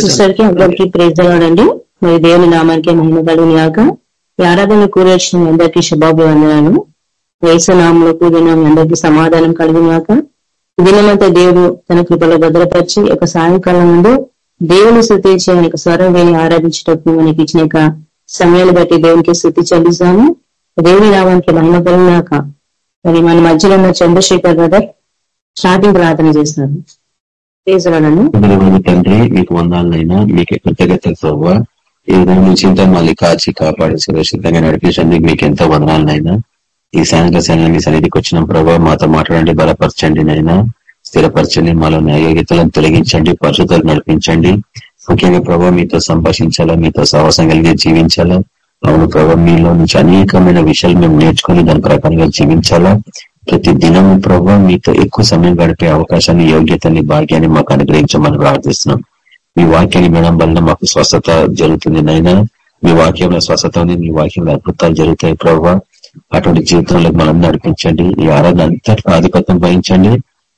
సిస్టర్కి అందరికి ప్రేజలాడండి మరి దేవుని నామానికి మహిమ కలిగినాక ఈ ఆరాధన కూరొచ్చిన మీ అందరికీ శుభాభివందనాలు. వేసనామంలో కూడిన మీ అందరికీ సమాధానం కలిగినాక దినమంతా దేవుడు తన కృపలో భద్రపరిచి ఒక సాయంకాలం ముందు దేవుని స్థుతి చేయడానికి స్వరం వేని ఆరాధించేటప్పుడు మనకి ఇచ్చిన సమయాన్ని బట్టి దేవునికి స్థుతి చెల్లిస్తాము. దేవుని నామానికి మహిమ కలిగినాక మరి మన మధ్యలో ఉన్న చంద్రశేఖర్ బ్రదర్ స్టార్టింగ్ ప్రార్థన ప్రేజలాడండి వందనమైన తండ్రి మీకు వందాలనైనా మీకు కృతజ్ఞతలు సవ్వ ఈ విధంగా నుంచి ఇంత మళ్ళీ కాచి కాపాడి సురక్షితంగా నడిపించండి మీకు ఎంతో వందనాలనైనా ఈ సాయంత్ర సమయంలో మీ సన్నిధికి వచ్చిన ప్రభావ మాతో మాట్లాడండి బలపరచండి నైనా స్థిరపరచండి మాలో న్యాయోగ్యతలను తొలగించండి పరిశుద్ధులు నడిపించండి. ముఖ్యంగా ప్రభావ మీతో సంభాషించాలా మీతో సహవాసం కలిగి జీవించాలా? అవును ప్రభావ మీలో నుంచి అనేకమైన విషయాలు మేము నేర్చుకుని దాని ప్రకారంగా జీవించాలా? ప్రతి దినం ప్రభావ మీతో ఎక్కువ సమయం గడిపే అవకాశాన్ని యోగ్యతని భాగ్యాన్ని మాకు అనుగ్రహించమని ప్రార్థిస్తున్నాం. మీ వాక్యాన్ని వినడం వల్ల మాకు స్వస్థత జరుగుతుంది నైనా మీ వాక్యంలో స్వస్థత ఉంది మీ వాక్యంలో అద్భుతాలు జరుగుతాయి ప్రభావ అటువంటి జీవితంలో మనం నడిపించండి. ఈ ఆరాధన అంతటి ఆధిపత్యం వహించండి.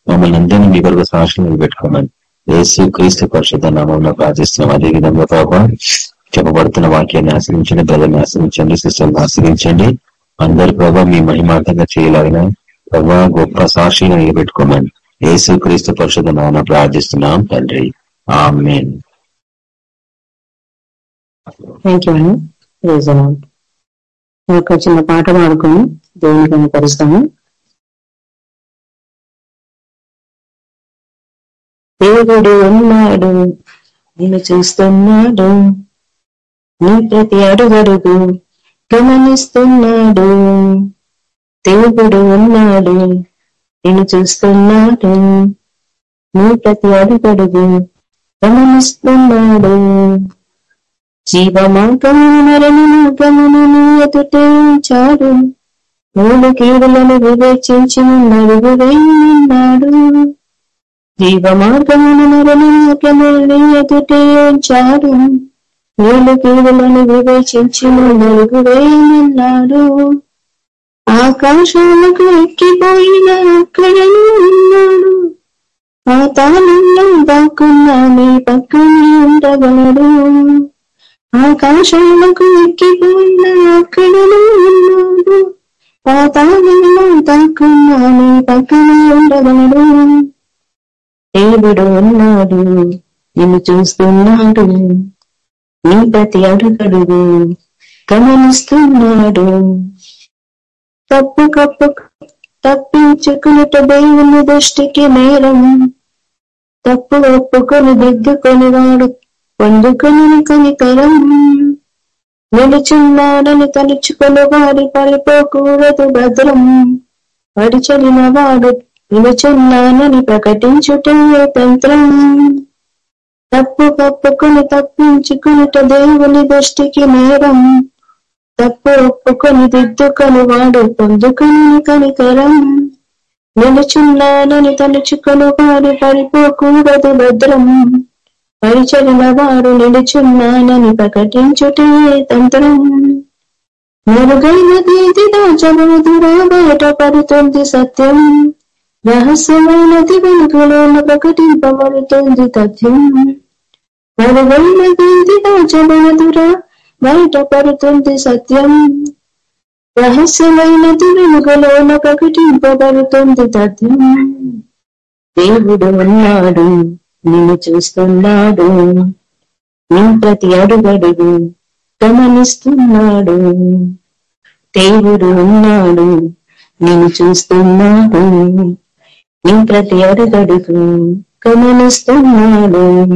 మమ్మల్ని అందరినీ మీ కొరకు సాక్షులు పెట్టుకోమని ఏసు క్రీస్తు పరిషత్ నామంలో ప్రార్థిస్తున్నాం. అదే విధంగా ప్రభావ చెప్పబడుతున్న వాక్యాన్ని ఆశ్రయించండి బ్రదర్ని ఆశ్రయించండి సిస్టర్ని ఆశ్రయించండి. అందరి ప్రభావ మీ మహిమార్థంగా చేయలాగిన ప్రభా గొప్ప సాక్షిగా నిలబెట్టుకోమని. యేసు క్రీస్తు పరిషత్ నామం ప్రార్థిస్తున్నాం తండ్రి. ఆమెన్. థ్యాంక్ ఒక చిన్న పాట పాడుకొని దేవునికి కనపరుస్తాము దేవుడు ఉన్నాడు నేను చూస్తున్నాడు. నీ ప్రతి అడుగడుగు గమనిస్తున్నాడు. దేవుడు ఉన్నాడు. నేను చూస్తున్నాడు. నీ ప్రతి అడుగడుగు గమనిస్తున్నాడు. జీవమార్గము మరణ మార్గమును నీ ఎదుటే ఉంచాడు. మూడు కీడులను వివేచించి నడుగు వేయనున్నాడు జీవ మార్గమును మరణ మార్గమును నీ ఎదుటే ఉంచాడు. మూడు కీడులను వివేచించి నడుగు వేయనున్నాడు ఆకాశాలకు ఎక్కిపోయిన అక్కడనే ఉన్నాడు. ఆ తాళంలో దాక్కున్న నీ పక్కనే ఉండగలడు. ఆకాశాలకు ఎక్కిపోయిన అక్కడనే ఉన్నాడు. పాతాళంలో దాక్కున్నా నీ పక్కనే ఉండగలడు. దేవుడు ఉన్నాడు నిన్ను చూస్తున్నాడు. నీ ప్రతి అడుగడుగు గమనిస్తున్నాడు. తప్పు కప్పు తప్పించుకునుట దేవుని దృష్టికి నేరం. తప్పు ఒప్పుకొని దిద్దుకొని వాడు పొందుకొని కనికరం. నిలుచున్నాడని తలుచుకొని వారి పడిపోకూడదు భద్రం. పడిచలిన వాడు నిలుచున్నానని ప్రకటించుటే తంత్రం? తప్పు కప్పుకొని తప్పించుకునుట దేవుని దృష్టికి నేరం. తప్పు ఒప్పుకొని దిద్దుకొని వాడు పొందుకొని కనికరం నిలుచున్నానని తలుచుకొని వారి పడిపోకూడదు భద్రం. పరిచరణ వారు నిలుచున్నానని ప్రకటించుటే తంత్రం. మెరుగైన తీది దాచబోదురా బయట పడుతుంది సత్యం. రహస్యమైనది వెనుకలోన ప్రకటింపబడుతుంది తథ్యం. మెరుగైన తీది దాచబోదురా బయట పడుతుంది సత్యం రహస్యమైనది వెనుకలోన ప్రకటింపబడుతుంది తథ్యం దేవుడు ఉన్నాడు నిన్ను చూస్తున్నాడు. నీ ప్రతి అడుగడుగు గమనిస్తున్నాడు. దేవుడు ఉన్నాడు నిన్ను చూస్తున్నాడు. నీ ప్రతి అడుగడుగు గమనిస్తున్నాడు.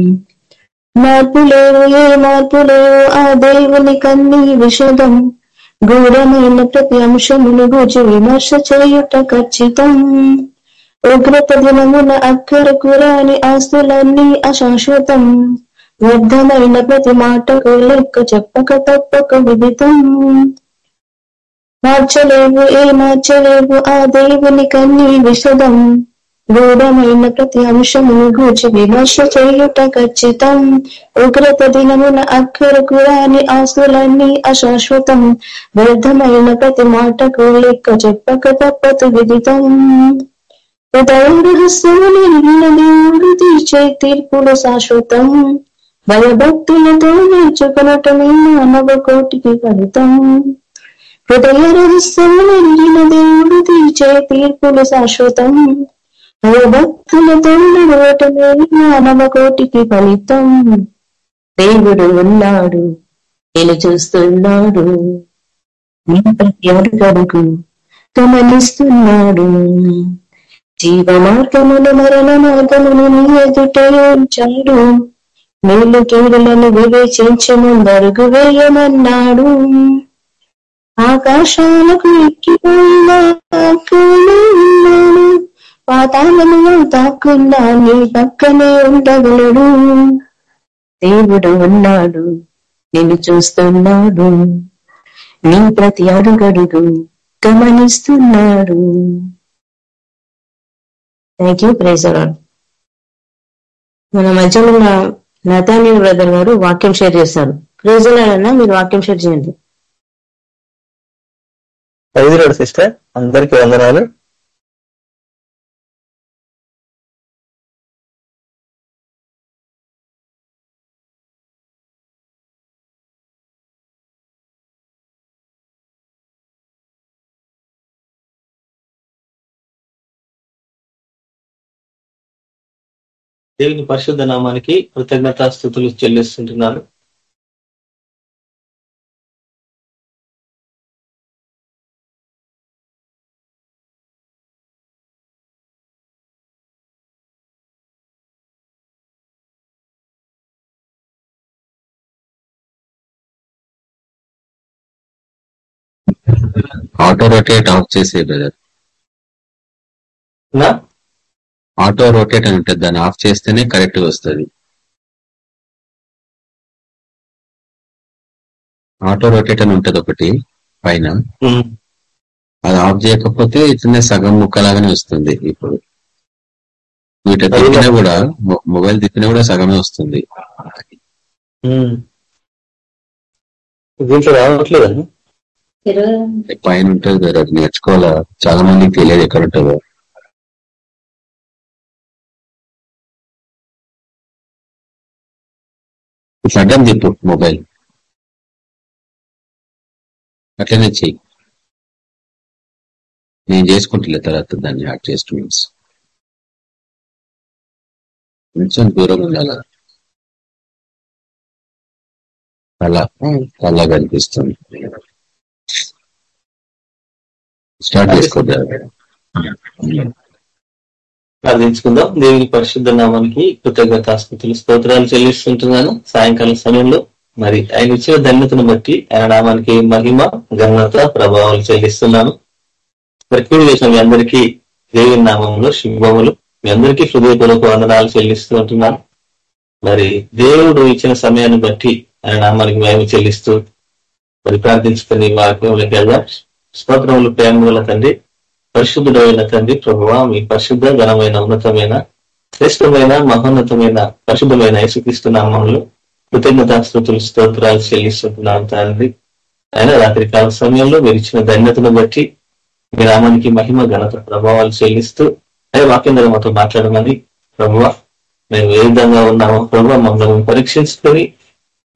మార్పు లేవు ఏ మార్పు లేవు ఆ దేవుని కన్నీ విషదం. ఘోరమైన ప్రతి అంశమును గూర్చి విమర్శ చేయుట ఖచ్చితం. ఉగ్రత దినమున అక్కరకు రాని ఆస్తులన్నీ అశాశ్వతం. వ్యర్థమైన ప్రతి మాటకు లెక్క చెప్పక తప్పక విదితం. మార్చలేవు ఏ మార్చలేవు? ఆ దేవుని కన్నీ విషదం. గూఢమైన ప్రతి అంశమును గూర్చి విమర్శ చేయుట ఖచ్చితం ఉగ్రత దినమున అక్కర కురాని ఆస్తులన్నీ అశాశ్వతం. వ్యర్థమైన ప్రతి మాటకు లెక్క చెప్పక తప్పదు విదితం. హృదయ రహస్యము దేవుడు తీర్చే తీర్పులు శాశ్వతం. భయభక్తులతో నేర్చుకునటమే మానవ కోటికి ఫలితం. హృదయ రహస్యములు ఎరిగిన దేవుడు తీర్చే తీర్పులు శాశ్వతం. భయభక్తులతో నడవటమే మానవ కోటికి ఫలితం? దేవుడు ఉన్నాడు నేను చూస్తున్నాడు. నీ ప్రతి అడుగడుగు గమనిస్తున్నాడు జీవ మార్గమును మరణ మార్గమును నీ ఎదుటే ఉంచాడు. మేలు కీడులను వివేచించి వేయమన్నాడు. ఆకాశాలకు ఎక్కిపోయిన పాతాళములో తాకుండా నీ పక్కనే ఉండగలడు. దేవుడు ఉన్నాడు నిన్ను చూస్తున్నాడు. నీ ప్రతి అడుగడుగు గమనిస్తున్నాడు. థ్యాంక్ యూ ప్రైజ్ మన మధ్యలో ఉన్న నతానియల్ బ్రదర్ గారు వాక్యం షేర్ చేస్తారు ప్రైజ్ అన్నా మీరు వాక్యం షేర్ చేయండి. సిస్టర్ అందరికి వందనాలు. దేవుని పరిశుద్ధ నామానికి కృతజ్ఞతా స్థుతులు చెల్లిస్తుంటున్నాను. ఆటో రొటేట్ ఆఫ్ చేసే బ్రదర్ నా? ఆటో రొటేట్ అని ఉంటుంది దాన్ని ఆఫ్ చేస్తేనే కరెక్ట్గా వస్తుంది. ఆటో రొటేట్ అని ఉంటది ఒకటి పైన. అది ఆఫ్ చేయకపోతే ఇట్లనే సగం ముక్కలాగానే వస్తుంది ఇప్పుడు. వీటి తిప్పినా కూడా మొబైల్ తిప్పినా కూడా సగమే వస్తుంది. దీంట్లో పైన ఉంటుంది కదా అది నేర్చుకోవాలా? చాలా మందికి తెలియదు ఎక్కడ ఉంటుందో. అడ్డం తిప్పు మొబైల్ అట్లనే చెయ్యి నేను చేసుకుంటులే తర్వాత దాన్ని యాడ్ చేస్టూడెంట్స్ కొంచెం దూరం ఉండాలి అలా అలా కనిపిస్తుంది స్టార్ట్ చేసుకోద్దాం ప్రార్థించుకుందాం. దేవుని పరిశుద్ధ నామానికి కృతజ్ఞతాస్థుతులు స్తోత్రాలు చెల్లిస్తుంటున్నాను. సాయంకాలం సమయంలో మరి ఆయన ఇచ్చిన ధన్యతను బట్టి ఆయన నామానికి మహిమ ఘనత ప్రభావాలు చెల్లిస్తున్నాను. ప్రకృతి చేసిన మీ అందరికీ దేవుని నామంలో శుభములు. మీ అందరికీ హృదయపూర్వక వందనాలు చెల్లిస్తూ ఉంటున్నాను. మరి దేవుడు ఇచ్చిన సమయాన్ని బట్టి ఆయన నామానికి మేము చెల్లిస్తూ మరి ప్రార్థించుకుని వాక్యంలోకి వెళ్దాం స్తోత్రములు ప్రేమల తండ్రి పరిశుద్ధుడైన తండ్రి ప్రభువా మీ పరిశుద్ధ ఘనమైన ఉన్నతమైన శ్రేష్టమైన మహోన్నతమైన పరిశుద్ధమైన యేసుక్రీస్తు నామంలో కృతజ్ఞతాస్తుతులు స్తోత్రాలు చెల్లిస్తున్నాను తండ్రి. ఆయన రాత్రి కాల సమయంలో మీరు ఇచ్చిన ధన్యతను బట్టి మీ నామానికి మహిమ ఘనత ప్రభావాలు చెల్లిస్తూ అదే వాక్యం ద్వారా మాతో మాట్లాడమని ప్రభువ మేము ఏ విధంగా ఉన్నామో ప్రభు మమ్మల్ని పరీక్షించుకొని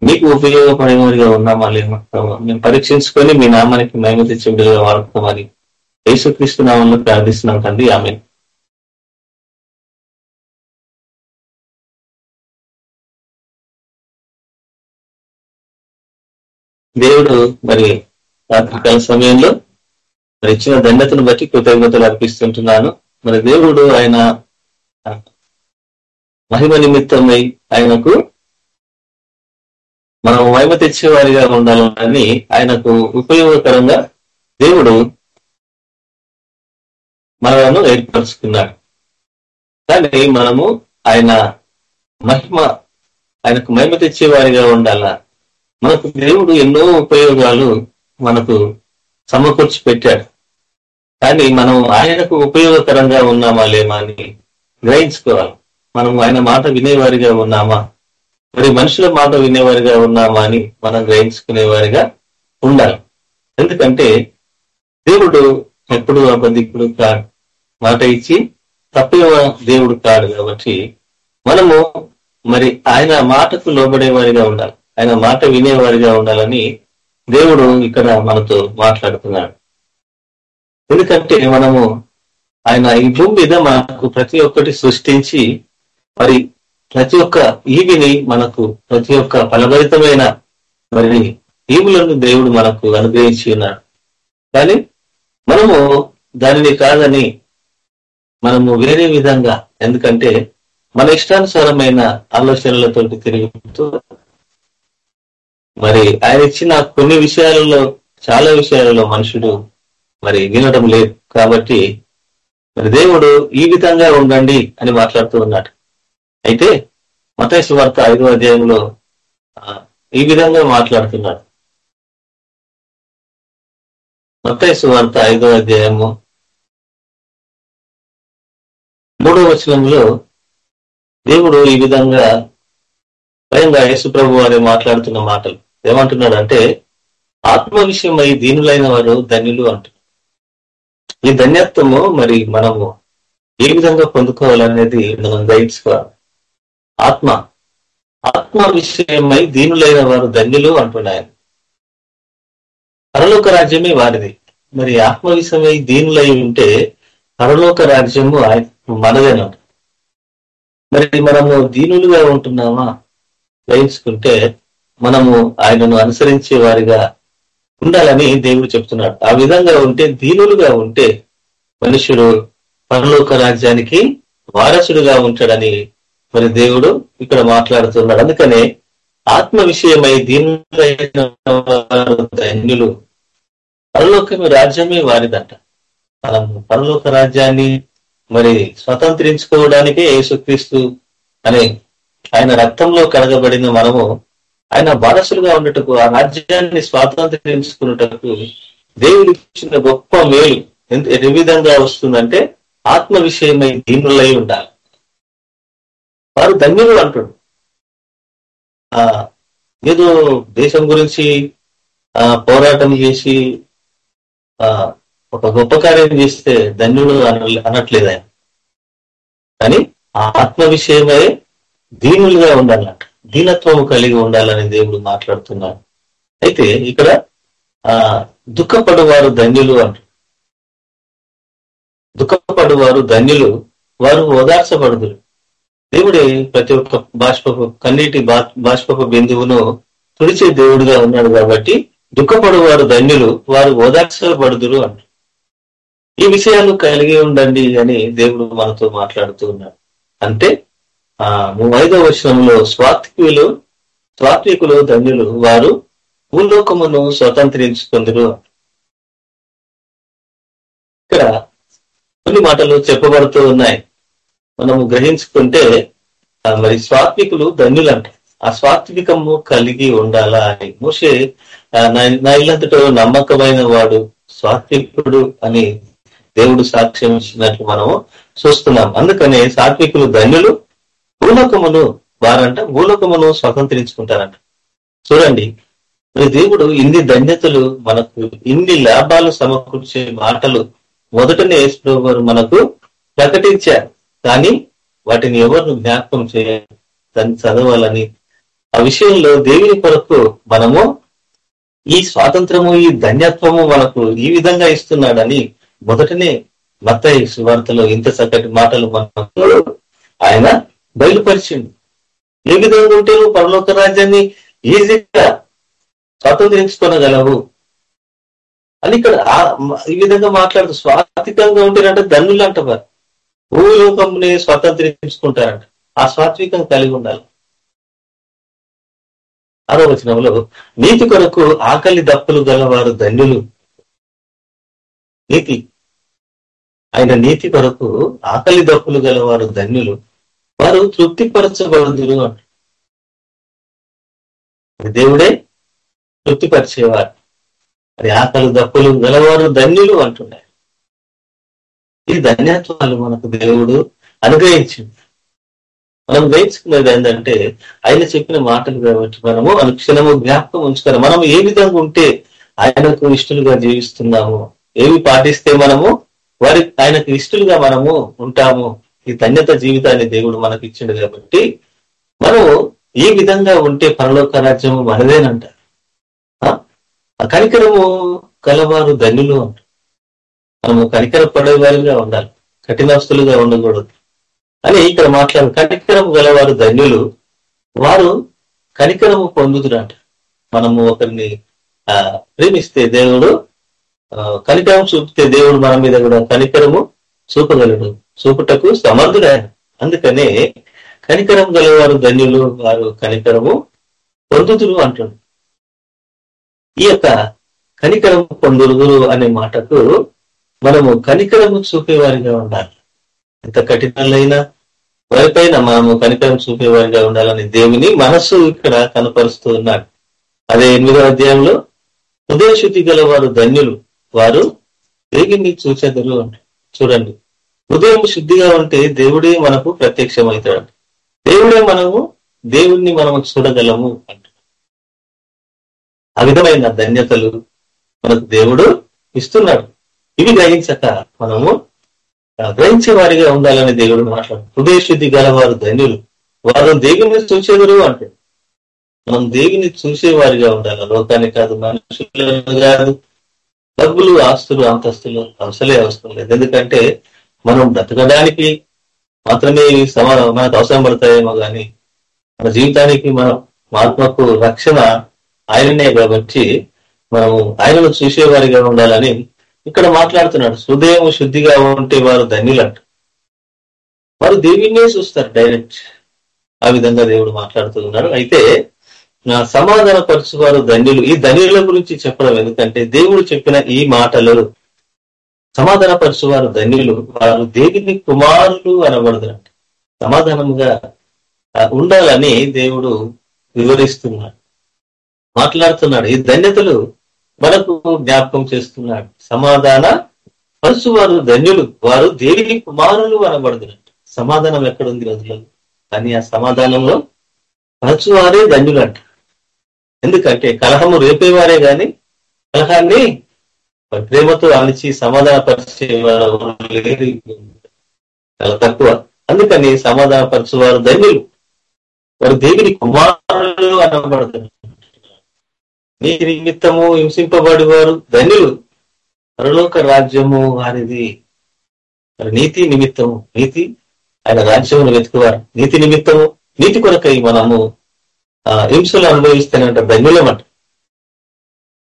మీకు ఉపయోగపడేవారిగా ఉన్నామా లేమా? ప్రభు మేము పరీక్షించుకొని మీ నామానికి మహిమ తెచ్చే విధంగా వాడుకోమని యేసుక్రీస్తు నామంలో ప్రార్థిస్తున్నాం తండ్రి. ఆమె దేవుడు మరి రాత్రికాల సమయంలో మరి ఇచ్చిన దండతను బట్టి కృతజ్ఞతలు అర్పిస్తుంటున్నాను. మరి దేవుడు ఆయన మహిమ నిమిత్తమై ఆయనకు మనం మహిమ తెచ్చేవారిగా ఉండాలని ఆయనకు ఉపయోగకరంగా దేవుడు మనలను ఏర్పరచుకున్నాడు కానీ మనము ఆయన మహిమ ఆయనకు మహిమ తెచ్చేవారిగా ఉండాలా. మనకు దేవుడు ఎన్నో ఉపయోగాలు మనకు సమకూర్చి పెట్టాడు. కానీ మనం ఆయనకు ఉపయోగకరంగా ఉన్నామా లేమా అని గ్రహించుకోవాలి. మనం ఆయన మాట వినేవారిగా ఉన్నామా? మరి మనుషుల మాట వినేవారిగా ఉన్నామా అని మనం గ్రహించుకునేవారిగా ఉండాలి. ఎందుకంటే దేవుడు ఎప్పుడు అబద్ధికుడు కాడు మాట ఇచ్చి తప్పేవ దేవుడు కాడు కాబట్టి మనము మరి ఆయన మాటకు లోబడేవారిగా ఉండాలి. ఆయన మాట వినేవారిగా ఉండాలని దేవుడు ఇక్కడ మనతో మాట్లాడుతున్నాడు. ఎందుకంటే మనము ఆయన ఈ భూమి మీద మనకు ప్రతి ఒక్కటి సృష్టించి మరి ప్రతి ఒక్క ఈవిని మనకు ప్రతి ఒక్క ఫలభరితమైన మరి ఈవులను దేవుడు మనకు అనుగ్రహించి ఉన్నాడు. కానీ మనము దానిని కాదని మనము వేరే విధంగా. ఎందుకంటే మన ఇష్టానుసారమైన ఆలోచనలతో తిరుగుతూ మరి ఆయన ఇచ్చిన కొన్ని విషయాలలో చాలా విషయాలలో మనుషుడు మరి వినడం లేదు. కాబట్టి మరి దేవుడు ఈ విధంగా ఉండండి అని మాట్లాడుతూ ఉన్నాడు. అయితే మతేశ్వ వార్త ఐదో అధ్యాయంలో ఈ విధంగా మాట్లాడుతున్నాడు. మతేసు వార్త ఐదో అధ్యాయము మూడో వచనంలో దేవుడు ఈ విధంగా స్వయంగా యేసు ప్రభు వారి మాట్లాడుతున్న మాటలు. ఏమంటున్నాడంటే ఆత్మ విషయమై దీనులైన వారు ధన్యులు అంటున్నారు. ఈ ధన్యత్వము మరి మనము ఏ విధంగా పొందుకోవాలనేది మనం గ్రహించుకోవాలి. ఆత్మ ఆత్మ విషయమై దీనులైన వారు ధన్యులు అంటున్నాయని. పరలోక రాజ్యమే వారిది. మరి ఆత్మ దీనిలో ఉంటే పరలోక రాజ్యము ఆయన మరి మనము దీనులుగా ఉంటున్నామా? గ్రహించుకుంటే మనము ఆయనను అనుసరించే వారిగా ఉండాలని దేవుడు చెప్తున్నాడు. ఆ విధంగా ఉంటే దీనులుగా ఉంటే మనుషుడు పరలోక రాజ్యానికి వారసుడుగా ఉంటాడని మరి దేవుడు ఇక్కడ మాట్లాడుతున్నాడు. అందుకనే ఆత్మ విషయమై దీనులైన ధన్యులు. పరలోకమే రాజ్యమే వారిదంట. మనం పరలోక రాజ్యాన్ని మరి స్వతంత్రించుకోవడానికే యేసుక్రీస్తు అనే ఆయన రక్తంలో కడగబడిన మనము ఆయన వారసులుగా ఉండటకు ఆ రాజ్యాన్ని స్వాతంత్రించుకున్నటకు దేవుడు ఇచ్చిన గొప్ప మేలు ఎంత ఏ విధంగా వస్తుందంటే ఆత్మ విషయమై దీనులై ఉండాలి. వారు ధన్యులు అంటాడు. ఆ ఏదో దేశం గురించి ఆ పోరాటం చేసి ఒక గొప్ప కార్యం చేస్తే ధన్యుడు అన- అనట్లేదు ఆయన. కానీ ఆ ఆత్మ విషయమై దీనులుగా ఉండాలంట. దీనత్వము కలిగి ఉండాలని దేవుడు మాట్లాడుతున్నాడు. అయితే ఇక్కడ ఆ దుఃఖపడువారు ధన్యులు అంటారు దుఃఖపడువారు ధన్యులు వారు ఓదార్చబడుదురు. దేవుడే ప్రతి ఒక్క బాష్పపు కన్నీటి బా- బాష్పపు బిందువును తుడిచే దేవుడిగా ఉన్నాడు కాబట్టి దుఃఖపడువారు ధన్యులు వారు ఓదార్చబడుదురు అంటారు ఈ విషయాలు కలిగి ఉండండి అని దేవుడు మనతో మాట్లాడుతూ ఉన్నాడు. అంటే ఆ ఐదవ వర్షంలో స్వాత్వికులు స్వాత్వికులు ధన్యులు వారు భూలోకమును స్వతంత్రించుకుందరు ఇక్కడ కొన్ని మాటలు చెప్పబడుతూ ఉన్నాయి. మనము గ్రహించుకుంటే మరి స్వాత్వికులు ధన్యులంట. ఆ స్వాత్వికము కలిగి ఉండాలా అని. మోషే నా- ఇల్లంతటో నమ్మకమైన వాడు సాత్వికుడు అని దేవుడు సాక్ష్యం ఇచ్చినట్లు మనము చూస్తున్నాం. అందుకనే సాత్వికులు ధన్యులు భూలోకమును వారంట భూలోకమును స్వతంత్రించుకుంటారంట. చూడండి మరి దేవుడు ఇన్ని ధన్యతలు మనకు ఇన్ని లాభాలు సమకూర్చే మాటలు మొదటనే యేసు వారు మనకు ప్రకటించారు. కానీ వాటిని ఎవరు జ్ఞాపకం చేయాలి దాన్ని చదవాలని? ఆ విషయంలో దేవుని కొరకు మనము ఈ స్వాతంత్రము ఈ ధన్యత్వము మనకు ఈ విధంగా ఇస్తున్నాడని మొదటనే మత్తయి సువార్తలో ఇంత చక్కటి మాటలు మనకు ఆయన బయలుపరిచిండు. ఏ విధంగా ఉంటే నువ్వు పరలోక రాజ్యాన్ని ఈజీగా స్వాతంత్రించుకోనగలవు? అని ఇక్కడ ఈ విధంగా మాట్లాడుతూ స్వాత్వికంగా ఉంటేనంటే ధనులు అంట వారు భూలోకంని స్వాతంత్రించుకుంటారంట. ఆ స్వాత్వికం కలిగి ఉండాలి. ఆరో వచనంలో నీతి కొరకు ఆకలి దప్పులు గలవారు ధన్యులు. నీతి. ఆయన నీతి కొరకు ఆకలి దప్పులు గలవారు ధన్యులు. వారు తృప్తిపరచబడుదురు దేవుడే తృప్తిపరిచేవారు. అది ఆకలి దప్పులు గలవారు ధన్యులు అంటున్నాయి ఈ ధన్యత్వాలు మనకు దేవుడు అనుగ్రహించింది. మనం గ్రహించుకున్నది ఏంటంటే ఆయన చెప్పిన మాటలు కాబట్టి మనము అనుక్షణము జ్ఞాపకం ఉంచుకోవాలి మనం ఏ విధంగా ఉంటే ఆయనకు ఇష్టలుగా జీవిస్తున్నాము ఏవి పాటిస్తే మనము వారి ఆయనకు ఇష్టలుగా మనము ఉంటాము. ఈ ధన్యత జీవితాన్ని దేవుడు మనకు ఇచ్చిండు కాబట్టి మనము ఏ విధంగా ఉంటే పరలోక రాజ్యము మనదేనంట. ఆ? ఆ కనికరము కలవారు ధన్యులు అంట. మనము కనికర పడేవారిగా ఉండాలి. కఠినస్తులుగా ఉండకూడదు. అని ఇక్కడ మాట్లాడు. కనికరము గలవారు ధన్యులు. వారు కనికరము పొందుతున్నట మనము ఒకరిని ఆ, ప్రేమిస్తే దేవుడు ఆ, కనికరం చూపితే దేవుడు మన మీద కూడా కనికరము చూపగలడు. చూపుటకు సమర్థుడాయన అందుకనే కనికరం గలవారు ధన్యులు వారు కనికరము పొందుతురు అంటాడు. ఈ యొక్క కనికరము పొందురుగురు అనే మాటకు మనము కనికరము చూపేవారిగా ఉండాలి. ఎంత కఠినాలైనా వారిపైన మనము కనికరం చూపేవారిగా ఉండాలని దేవుని మనస్సు ఇక్కడ కనపరుస్తూ ఉన్నాడు. అదే ఎనిమిదో అధ్యాయంలో హృదయ శుద్ధి గల వారు ధన్యులు వారు దేవుని చూచెదరు అంటే చూడండి. హృదయం శుద్ధిగా ఉంటే దేవుడే మనకు ప్రత్యక్షమవుతాడు దేవుడే మనము దేవుణ్ణి మనము చూడగలము అంట. ఆ విధమైన ధన్యతలు మనకు దేవుడు ఇస్తున్నాడు. ఇవి గ్రహించక మనము గ్రహించే వారిగా ఉండాలని దేవుడు మాట్లాడు. హృదయ శుద్ధి గలవారు ధన్యులు. వారు దేవుని చూసేదరు అంటే మనం దేవుని చూసేవారిగా ఉండాలి? లోకాన్ని కాదు మనుషులను కాదు. డబ్బులు ఆస్తులు అంతస్తులు అవసలే అవసరం లేదు. ఎందుకంటే మనం బ్రతకడానికి మాత్రమే ఇవి సమా మనకు అవసరం పడతాయేమో కానీ మన జీవితానికి మనం ఆత్మకు రక్షణ ఆయననే కాబట్టి మనము ఆయనను చూసేవారిగా ఉండాలని ఇక్కడ మాట్లాడుతున్నాడు హృదయం శుద్ధిగా ఉంటే వారు ధన్యులంట. వారు దేవుణ్ణే చూస్తారు డైరెక్ట్. ఆ విధంగా దేవుడు మాట్లాడుతున్నారు అయితే నా సమాధాన పరచువారు ధన్యులు. ఈ ధన్యుల గురించి చెప్పడం ఎందుకంటే దేవుడు చెప్పిన ఈ మాటలు సమాధాన పరచువారు ధన్యులు వారు దేవుని కుమారులు అనబడదురంట సమాధానంగా ఉండాలని దేవుడు వివరిస్తున్నాడు మాట్లాడుతున్నాడు. ఈ ధన్యతలు మనకు జ్ఞాపకం చేస్తున్నాడు. సమాధాన పరుసు వారు ధన్యులు. వారు దేవుని కుమారులు అనబడుతున్నట్టు సమాధానం ఎక్కడుంది రోజులలో కానీ ఆ సమాధానంలో పరచువారే ధన్యులంట. ఎందుకంటే కలహము రేపేవారే గాని కలహాన్ని ప్రేమతో అణిచి సమాధాన పరిచేవారు చాలా తక్కువ. అందుకని సమాధాన పరచువారు ధన్యులు. వారు దేవుని కుమారులు అనబడుతున్నారు నీ నిమిత్తము హింసింపబడి వారు ధన్యులు. పరలోక రాజ్యము వారిది. నీతి నిమిత్తము నీతి ఆయన రాజ్యమును వెతుకువారు. నీతి నిమిత్తము నీతి కొరకై మనము ఆ హింసలు అనుభవిస్తానంట ధన్యులమంట.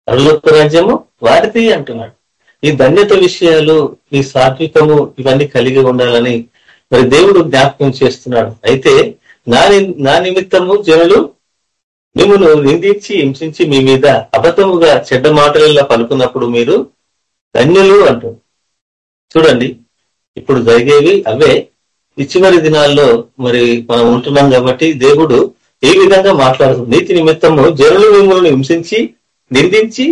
పరలోక రాజ్యము వారిది అంటున్నాడు. ఈ ధన్యత విషయాలు ఈ సాత్వికము ఇవన్నీ కలిగి ఉండాలని మరి దేవుడు జ్ఞాపకం చేస్తున్నాడు. అయితే నా నా నిమిత్తము జనులు మిమ్మల్ని నిందించి హింసించి మీ మీద అబద్ధముగా చెడ్డ మాటలలో పలుకున్నప్పుడు మీరు ధన్యులు అంటారు. చూడండి ఇప్పుడు జరిగేవి అవే. ఇచ్చివరి చివరి దినాల్లో మరి మనం ఉంటున్నాం కాబట్టి దేవుడు ఏ విధంగా మాట్లాడుతుంది నీతి నిమిత్తము జనులు మిమ్మల్ని హింసించి నిందించి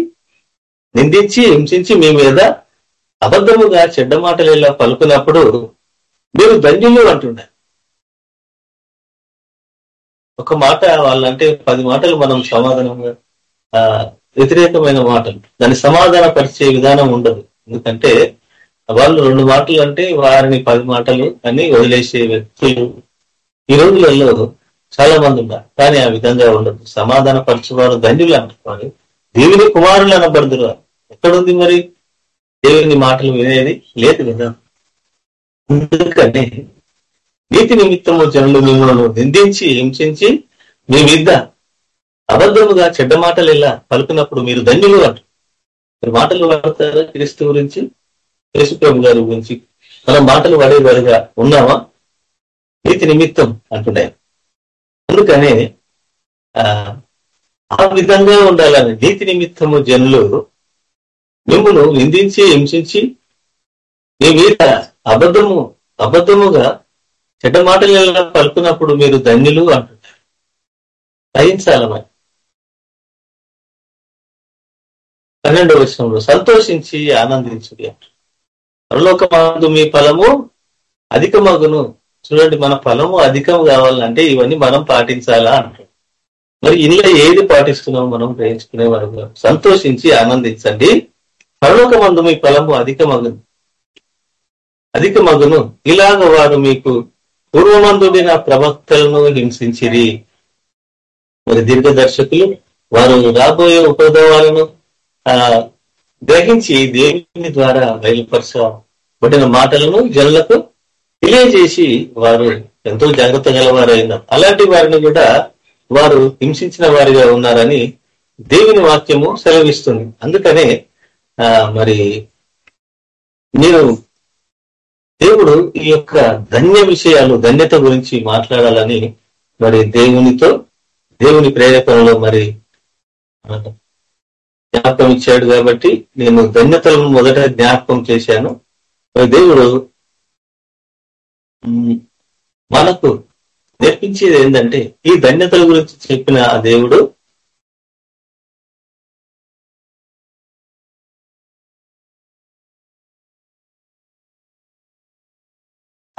నిందించి హింసించి మీ మీద అబద్ధముగా చెడ్డ మాటలు ఇలా పలుకున్నప్పుడు మీరు ధన్యులు అంటున్నారు ఒక మాట వాళ్ళంటే పది మాటలు మనం సమాధానంగా ఆ వ్యతిరేకమైన మాటలు. దాన్ని సమాధాన పరిచే విధానం ఉండదు. ఎందుకంటే వాళ్ళు రెండు మాటలు అంటే వారిని పది మాటలు అని వదిలేసే వ్యక్తులు ఈ రోజులలో చాలా మంది ఉన్నారు. కానీ ఆ విధంగా ఉండదు. సమాధాన పరిచేవారు ధన్యులు అంటున్నారు. దేవుని కుమారులు అనబడుతున్నారు ఎక్కడుంది మరి? దేవుని మాటలు వినేది? లేదు కదా. అందుకని నీతి నిమిత్తము జనులు మిమ్మల్ని నిందించి హింసించి మీ మీద అబద్ధముగా చెడ్డ మాటలు ఇలా పలుకున్నప్పుడు మీరు ధన్యులు అంటారు మీరు మాటలు వాడతారా? క్రీస్తు గురించి యేసుప్రభు గారి గురించి మనం మాటలు వాడేవారుగా ఉన్నామా? నీతి నిమిత్తం అంటున్నాయి. అందుకనే ఆ ఆ విధంగా ఉండాలని నీతి నిమిత్తము జనులు మిమ్మల్ని నిందించి హింసించి మీ మీద అబద్ధము అబద్ధముగా చెడ్డ మాటలు ఎలా పలుకున్నప్పుడు మీరు ధన్యులు అంటున్నారు సహించాలమని పన్నెండవ విషయంలో సంతోషించి ఆనందించుడి అంటారు. పరలోకమందు మీ ఫలము అధికమగును. చూడండి మన ఫలము అధికం కావాలంటే ఇవన్నీ మనం పాటించాలా అంటారు. మరి ఇందులో ఏది పాటిస్తున్నామో మనం గ్రహించుకునే వరకు సంతోషించి ఆనందించండి. పరలోకమందు మీ ఫలము అధికమగును. అధికమగును. ఇలాగ వారు మీకు పూర్వమందుడిన ప్రవక్తలను హింసించిరి. మరి దీర్ఘదర్శకులు వారు రాబోయే ఉపద్రవాలను ఆ గ్రహించి దేవుని ద్వారా బయలుపరచబడిన మాటలను జనులకు తెలియజేసి వారు ఎంతో జాగ్రత్త గలవారైనారు అలాంటి వారిని కూడా వారు హింసించిన వారిగా ఉన్నారని దేవుని వాక్యము సెలవిస్తుంది. అందుకనే ఆ మరి నేను దేవుడు ఈ యొక్క ధన్య విషయాలు ధన్యత గురించి మాట్లాడాలని మరి దేవునితో దేవుని ప్రేరేపణలో మరి జ్ఞాపకం ఇచ్చాడు కాబట్టి నేను ధన్యతలను మొదట జ్ఞాపకం చేశాను. మరి దేవుడు ఉమ్, మనకు నేర్పించేది ఏంటంటే ఈ ధన్యతల గురించి చెప్పిన ఆ దేవుడు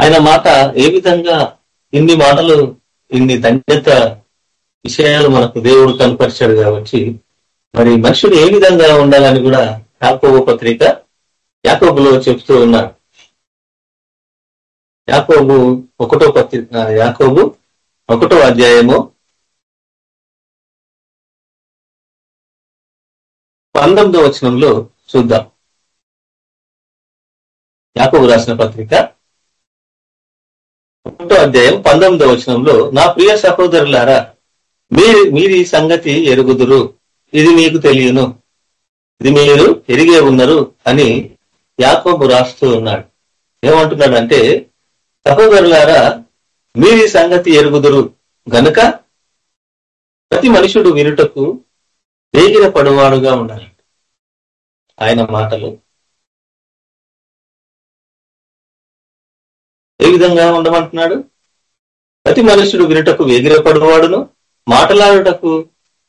ఆయన మాట ఏ విధంగా ఇన్ని మాటలు ఇన్ని ధన్యత విషయాలు మనకు దేవుడు కనపరిచాడు కాబట్టి మరి మనుషుడు ఏ విధంగా ఉండాలని కూడా యాకోబు పత్రిక యాకోబులో చెప్తూ ఉన్నారు. యాకోబు ఒకటో పత్రిక యాకోబు ఒకటో అధ్యాయము పంతొమ్మిదో వచనంలో చూద్దాం. యాకోబు రాసిన పత్రిక ఒకటో అధ్యాయం పంతొమ్మిదో వచనంలో నా ప్రియ సహోదరులారా మీరు మీరు ఈ సంగతి ఎరుగుదురు. ఇది మీకు తెలియను. ఇది మీరు ఎరిగే ఉన్నారు అని యాకోబు రాస్తూ ఉన్నాడు. ఏమంటున్నాడంటే సహోదరులారా మీరు ఈ సంగతి ఎరుగుదురు. గనుక ప్రతి మనుషుడు వినుటకు వేగిన పడువాడుగా ఉండాలి. ఆయన మాటలు ఏ విధంగా ఉండమంటున్నాడు? ప్రతి మనుషుడు వినుటకు వేగిరపడువాడును మాటలాడుటకు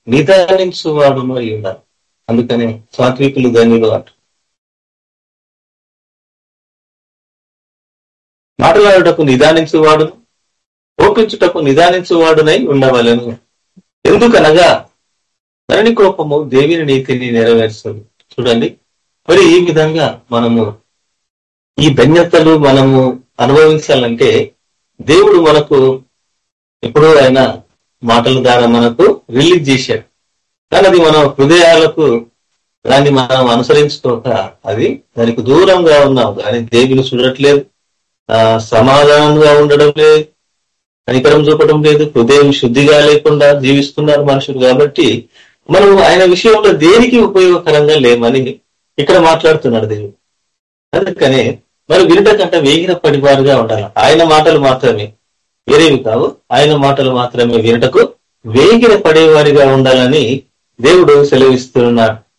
నిదానించువాడును అయి ఉండాలి. అందుకనే సాత్వికులు ధన్యులు అంట మాటలాడుటకు నిదానించువాడును కోపించుటకు నిదానించువాడునై ఉండవలను. ఎందుకనగా ధరణి కోపము దేవిని నీతిని నెరవేరుస్తుంది చూడండి మరి ఈ విధంగా మనము ఈ ధన్యతలు మనము అనుభవించాలంటే దేవుడు మనకు ఎప్పుడూ ఆయన మాటల ద్వారా మనకు రిలీజ్ చేశాడు. కానీ అది మన హృదయాలకు దాన్ని మనం అనుసరించుకోక అది దానికి దూరంగా ఉన్నాం కానీ దేవుని చూడట్లేదు. ఆ సమాధానంగా ఉండడం లేదు. కనికరం చూపడం లేదు. హృదయం శుద్ధిగా లేకుండా జీవిస్తున్నారు మనుషులు కాబట్టి మనం ఆయన విషయంలో దేనికి ఉపయోగకరంగా లేమని ఇక్కడ మాట్లాడుతున్నాడు దేవుడు. అందుకనే మరి వినుట కంటే వేగిన పడివారుగా ఉండాలి. ఆయన మాటలు మాత్రమే వేరేవి కావు. ఆయన మాటలు మాత్రమే వినుటకు వేగిన పడేవారిగా ఉండాలని దేవుడు సెలవిస్తున్నాడు.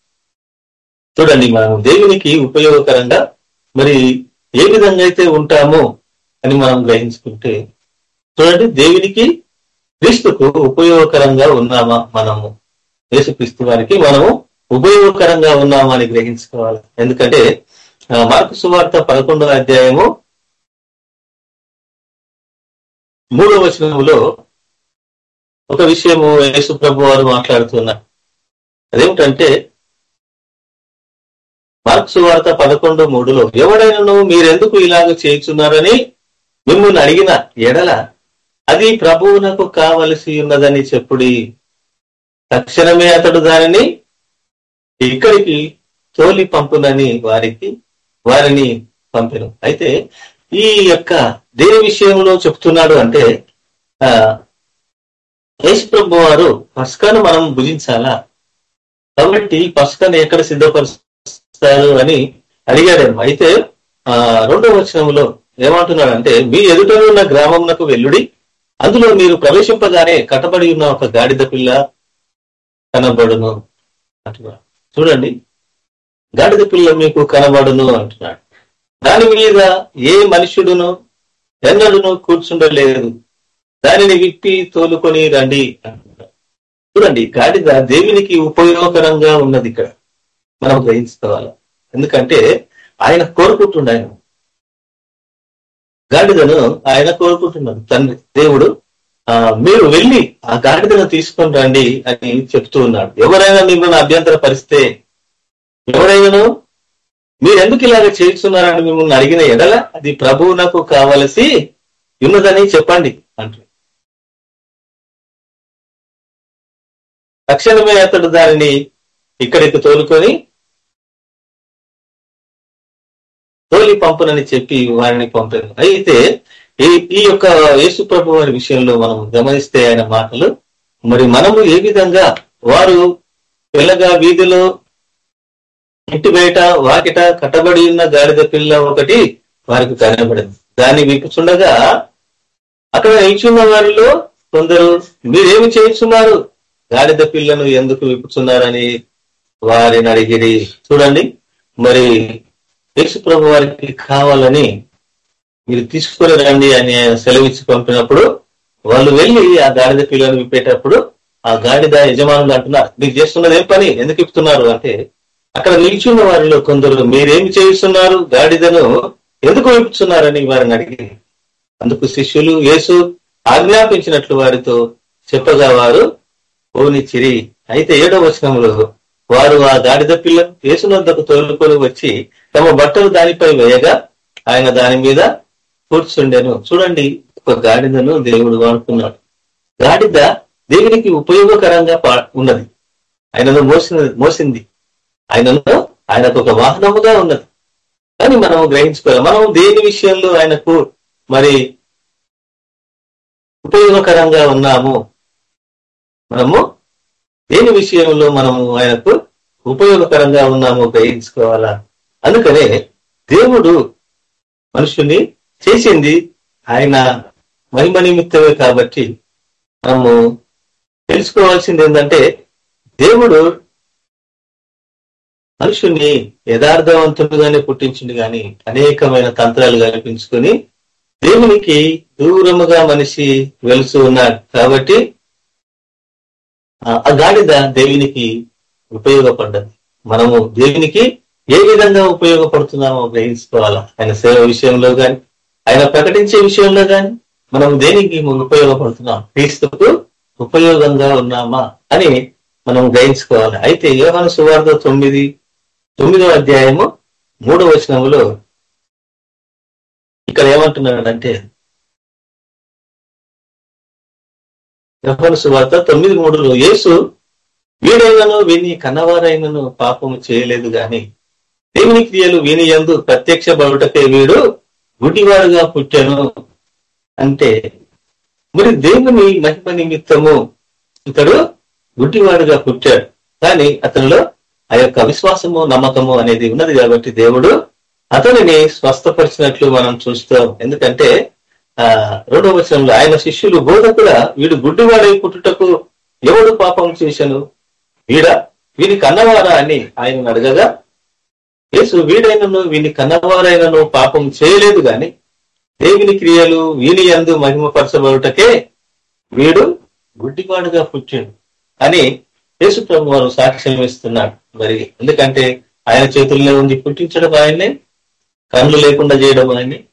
చూడండి మనం దేవునికి ఉపయోగకరంగా మరి ఏ విధంగా అయితే ఉంటామో అని మనం గ్రహించుకుంటే చూడండి దేవునికి క్రీస్తుకు ఉపయోగకరంగా ఉన్నామా మనము? యేసుక్రీస్తు వారికి మనము ఉపయోగకరంగా ఉన్నామా అని గ్రహించుకోవాలి. ఎందుకంటే మార్పు సువార్త పదకొండవ అధ్యాయము మూడవ వచనములో ఒక విషయము యేసు ప్రభు వారు మాట్లాడుతున్నారు అదేమిటంటే మార్క్సు వార్త పదకొండు మూడులో ఎవడైనను మీరెందుకు ఇలాగ చేయుచున్నారని మిమ్మల్ని అడిగిన ఎడల అది ప్రభువునకు కావలసి ఉన్నదని చెప్పుడి. తక్షణమే అతడు దానిని ఇక్కడికి తోలి పంపునని వారికి వారిని పంపెను. అయితే ఈ యొక్క దేని విషయంలో చెప్తున్నాడు అంటే ఆ యేసు ప్రభు వారు పస్కాను మనం భుజించాలా? కాబట్టి పస్కాను ఎక్కడ సిద్ధపరుస్తారు అని అడిగాడేమో అయితే ఆ రెండవ వచనంలో ఏమంటున్నాడంటే మీ ఎదుట ఉన్న గ్రామంకు వెల్లుడి అందులో మీరు ప్రవేశింపగానే కట్టబడి ఉన్న ఒక గాడిద పిల్ల కనబడును. అంటున్నాడు చూడండి. గాడిద పిల్ల మీకు కనబడును అంటున్నాడు. దాని మీద ఏ మనుషుడును ఎన్నడును కూర్చుండలేదు. దానిని విప్పి తోలుకొని రండి అంటున్నాడు. చూడండి గాడిద దేవునికి ఉపయోగకరంగా ఉన్నది ఇక్కడ. మనం గ్రహించుకోవాలి. ఎందుకంటే ఆయన కోరుకుంటుండ ఆయన గాడిదను ఆయన కోరుకుంటున్నాడు. తండ్రి దేవుడు ఆ మీరు వెళ్ళి ఆ గాడిదను తీసుకొని రండి అని చెప్తూ ఉన్నాడు. ఎవరైనా మిమ్మల్ని అభ్యంతర పరిస్తే ఎవరైనాను మీరెందుకు ఇలాగ చేస్తున్నారని మిమ్మల్ని అడిగిన ఎడల అది ప్రభువునకు కావలసి ఉన్నదని చెప్పండి అంటారు. తక్షణమే అతడు దానిని ఇక్కడికి తోలుకొని తోలి పంపునని చెప్పి వారిని పంపారు. అయితే ఈ ఈ యొక్క యేసు ప్రభు వారి విషయంలో మనం గమనిస్తే ఆయన మాటలు మరి మనము ఏ విధంగా వారు పిల్లగా వీధిలో ఇంటి బయట వాకిట కట్టబడి ఉన్న గాడిద పిల్ల ఒకటి వారికి కనబడింది. దాన్ని విప్పుచుండగా అక్కడ నిల్చున్న వారిలో కొందరు మీరేమి చేయించున్నారు? గాడిద పిల్లను ఎందుకు విప్పుచున్నారని వారిని అడిగిరి. చూడండి మరి యేసు ప్రభు వారికి కావాలని మీరు తీసుకుని రండి అని ఆయన సెలవిచ్చి పంపినప్పుడు వాళ్ళు వెళ్ళి ఆ గాడిద పిల్లను విప్పేటప్పుడు ఆ గాడిద యజమానులు అంటున్నారు మీరు చేస్తున్నది ఏం పని? ఎందుకు ఇప్పుతున్నారు అంటే అక్కడ నిల్చున్న వారిలో కొందరు మీరేమి చేస్తున్నారు గాడిదను ఎందుకు విప్పుతున్నారని వారిని అడిగి అందుకు శిష్యులు యేసు ఆజ్ఞాపించినట్లు వారితో చెప్పగా వారు ఓనిచ్చిరి అయితే ఏడో వచనంలో వారు ఆ గాడిద పిల్ల యేసునందకు తోలుకొని వచ్చి తమ బట్టలు దానిపై వేయగా ఆయన దాని మీద కూర్చుండెను. చూడండి ఒక గాడిదను దేవుడు వాడుకున్నాడు. గాడిద దేవునికి ఉపయోగకరంగా పా- ఉన్నది. ఆయనను మోసిన మోసింది. ఆయనలో ఆయనకు ఒక వాహనముగా ఉన్నది. కానీ మనం గ్రహించుకోవాలి. మనం దేని విషయంలో ఆయనకు మరి ఉపయోగకరంగా ఉన్నాము? మనము దేని విషయంలో మనము ఆయనకు ఉపయోగకరంగా ఉన్నాము గ్రహించుకోవాలా? అందుకనే దేవుడు మనుషుని చేసింది ఆయన మహిమ నిమిత్తమే కాబట్టి మనము తెలుసుకోవాల్సింది ఏంటంటే దేవుడు మనుషుని యథార్థవంతుడుగానే పుట్టించింది గాని అనేకమైన తంత్రాలు కల్పించుకొని దేవునికి దూరముగా మనిషి వెలుసు ఉన్నాడు. కాబట్టి ఆ గాడిద దేవునికి ఉపయోగపడ్డది. మనము దేవునికి ఏ విధంగా ఉపయోగపడుతున్నామో గ్రహించుకోవాలా? ఆయన సేవ విషయంలో గాని ఆయన ప్రకటించే విషయంలో గాని మనం దేనికి ఉపయోగపడుతున్నాం? క్రీస్తుకు ఉపయోగంగా ఉన్నామా అని మనం గ్రహించుకోవాలి. అయితే యోగాను సువార్త తొమ్మిది తొమ్మిదో అధ్యాయము మూడో వచనములో ఇక్కడ ఏమంటున్నాడంటే యోహాను సువార్త తొమ్మిది మూడులో యేసు వీడైనను విని కన్నవారైనను పాపము చేయలేదు గాని దేవుని క్రియలు విని ఎందు ప్రత్యక్ష బడుటకే వీడు గుడివాడుగా పుట్టాను. అంటే మరి దేవుని మహిమ నిమిత్తము ఇతడు గుడ్డివాడుగా పుట్టాడు కానీ అతనిలో ఆ యొక్క విశ్వాసము నమ్మకము అనేది ఉన్నది కాబట్టి దేవుడు అతనిని స్వస్థపరిచినట్లు మనం చూస్తాం. ఎందుకంటే ఆ రెండవ వచనంలో ఆయన శిష్యులు బోధకుడా వీడు గుడ్డివాడై పుట్టుటకు ఎవడు పాపం చేశాను? వీడా వీని కన్నవారా అని ఆయన అడగగా యేసు వీడైనను వీని కన్నవారైనను పాపం చేయలేదు గాని దేవుని క్రియలు వీని యందు మహిమపరచబడుటకే వీడు గుడ్డివాడుగా పుట్టాడు. అని యేసు ప్రభు వారు సాక్ష్యం ఇస్తున్నాడు. మరి ఎందుకంటే ఆయన చేతుల్లో ఉంది పుట్టించడం ఆయనే కళ్ళు లేకుండా చేయడం ఆయన్ని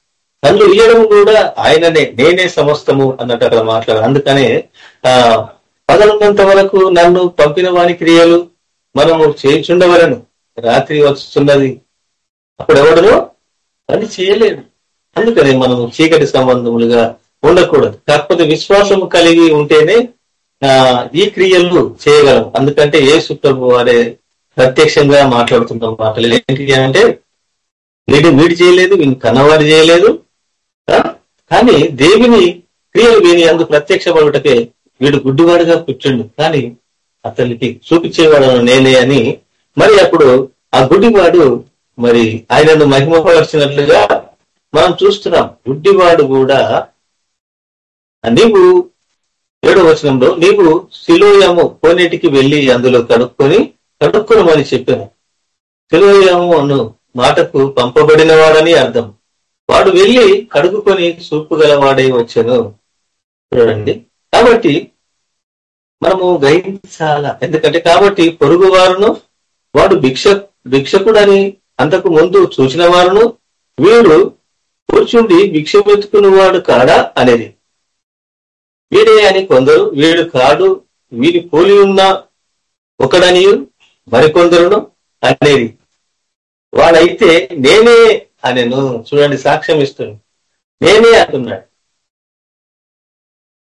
కళ్ళు ఇయ్యడం కూడా ఆయననే నేనే సమస్తము అన్నట్టు అక్కడ మాట్లాడారు. అందుకనే ఆ పగలున్నంత వరకు నన్ను పంపిన వాని క్రియలు మనము చేయించుండవలను. రాత్రి వస్తున్నది అప్పుడు ఎవడను అది చేయలేడు. అందుకనే మనము చీకటి సంబంధములుగా ఉండకూడదు. కాకపోతే విశ్వాసం కలిగి ఉంటేనే ఈ క్రియలు చేయగలం. అందుకంటే ఏ సుప్రభు అనే ప్రత్యక్షంగా మాట్లాడుతుంటాం మాటలు. ఏంటి అంటే వీడు వీడు చేయలేదు వీని కన్నవాడు చేయలేదు కానీ దేవుని క్రియలు వీని అందు ప్రత్యక్షపడుటకే వీడు గుడ్డివాడుగా కూర్చుండు. కానీ అతనికి చూపించేవాడు నేనే అని. మరి అప్పుడు ఆ గుడ్డివాడు మరి ఆయనను మహిమపరిచినట్లుగా మనం చూస్తున్నాం. గుడ్డివాడు కూడా నీవు ఏడో వచనంలో నీవు శిలోయము కోనేటికి వెళ్ళి అందులో కనుక్కొని కడుక్కునమని చెప్పాను. శిలోయము అను మాటకు పంపబడిన వాడని అర్థం. వాడు వెళ్ళి కడుగుకొని సూపు గలవాడై వచ్చాను. చూడండి. కాబట్టి మనము గ్రహించాల? ఎందుకంటే కాబట్టి పొరుగు వారును వాడు భిక్ష భిక్షకుడని అంతకు ముందు చూసిన వారును వీడు కూర్చుండి భిక్ష వెతుకున్నవాడు కాడా? అనేది. వీడే అని కొందరు వీడు కాడు వీడి పోలి ఉన్న ఒకడని మరికొందరును అనేది వాడైతే నేనే అనేను. చూడండి సాక్ష్యం ఇస్తుంది. నేనే అంటున్నాడు.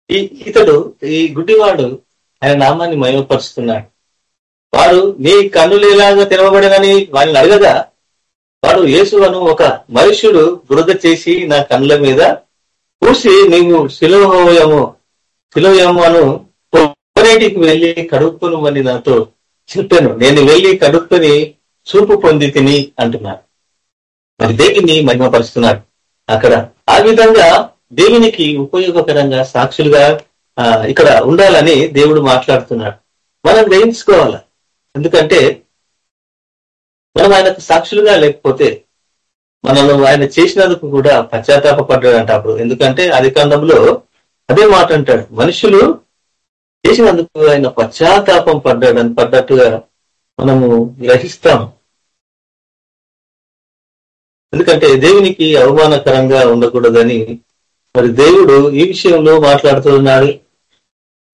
ఈ ఇతడు ఈ గుడ్డివాడు ఆయన నామాన్ని మయమపరుస్తున్నాడు వాడు నీ కన్నులు ఎలాగా తెరవబడనని వాడిని అడగగా వాడు యేసు అను ఒక మనుష్యుడు బురద చేసి నా కన్నుల మీద పూసి నీవు శిలోయము శిలోయము కోరేటికి వెళ్ళి వెళ్ళి కడుక్కును అని నాతో చెప్పాను. నేను వెళ్ళి కడుక్కొని చూపు పొంది తిని అంటున్నాను మరి దేవుని మహిమపరుస్తున్నాడు అక్కడ ఆ విధంగా దేవునికి ఉపయోగకరంగా సాక్షులుగా ఆ, ఇక్కడ ఉండాలని దేవుడు మాట్లాడుతున్నాడు. మనం గ్రహించుకోవాలి. ఎందుకంటే మనం ఆయనకు సాక్షులుగా లేకపోతే మనను ఆయన చేసినందుకు కూడా పశ్చాత్తాపడ్డాడంట అప్పుడు. ఎందుకంటే ఆది కాండంలో అదే మాట అంటాడు. మనుషులు చేసినందుకు ఆయన పశ్చాత్తాపం పడ్డాడు. అని పడ్డట్టుగా మనము గ్రహిస్తాం. ఎందుకంటే దేవునికి అవమానకరంగా ఉండకూడదని మరి దేవుడు ఈ విషయంలో మాట్లాడుతున్నాడు.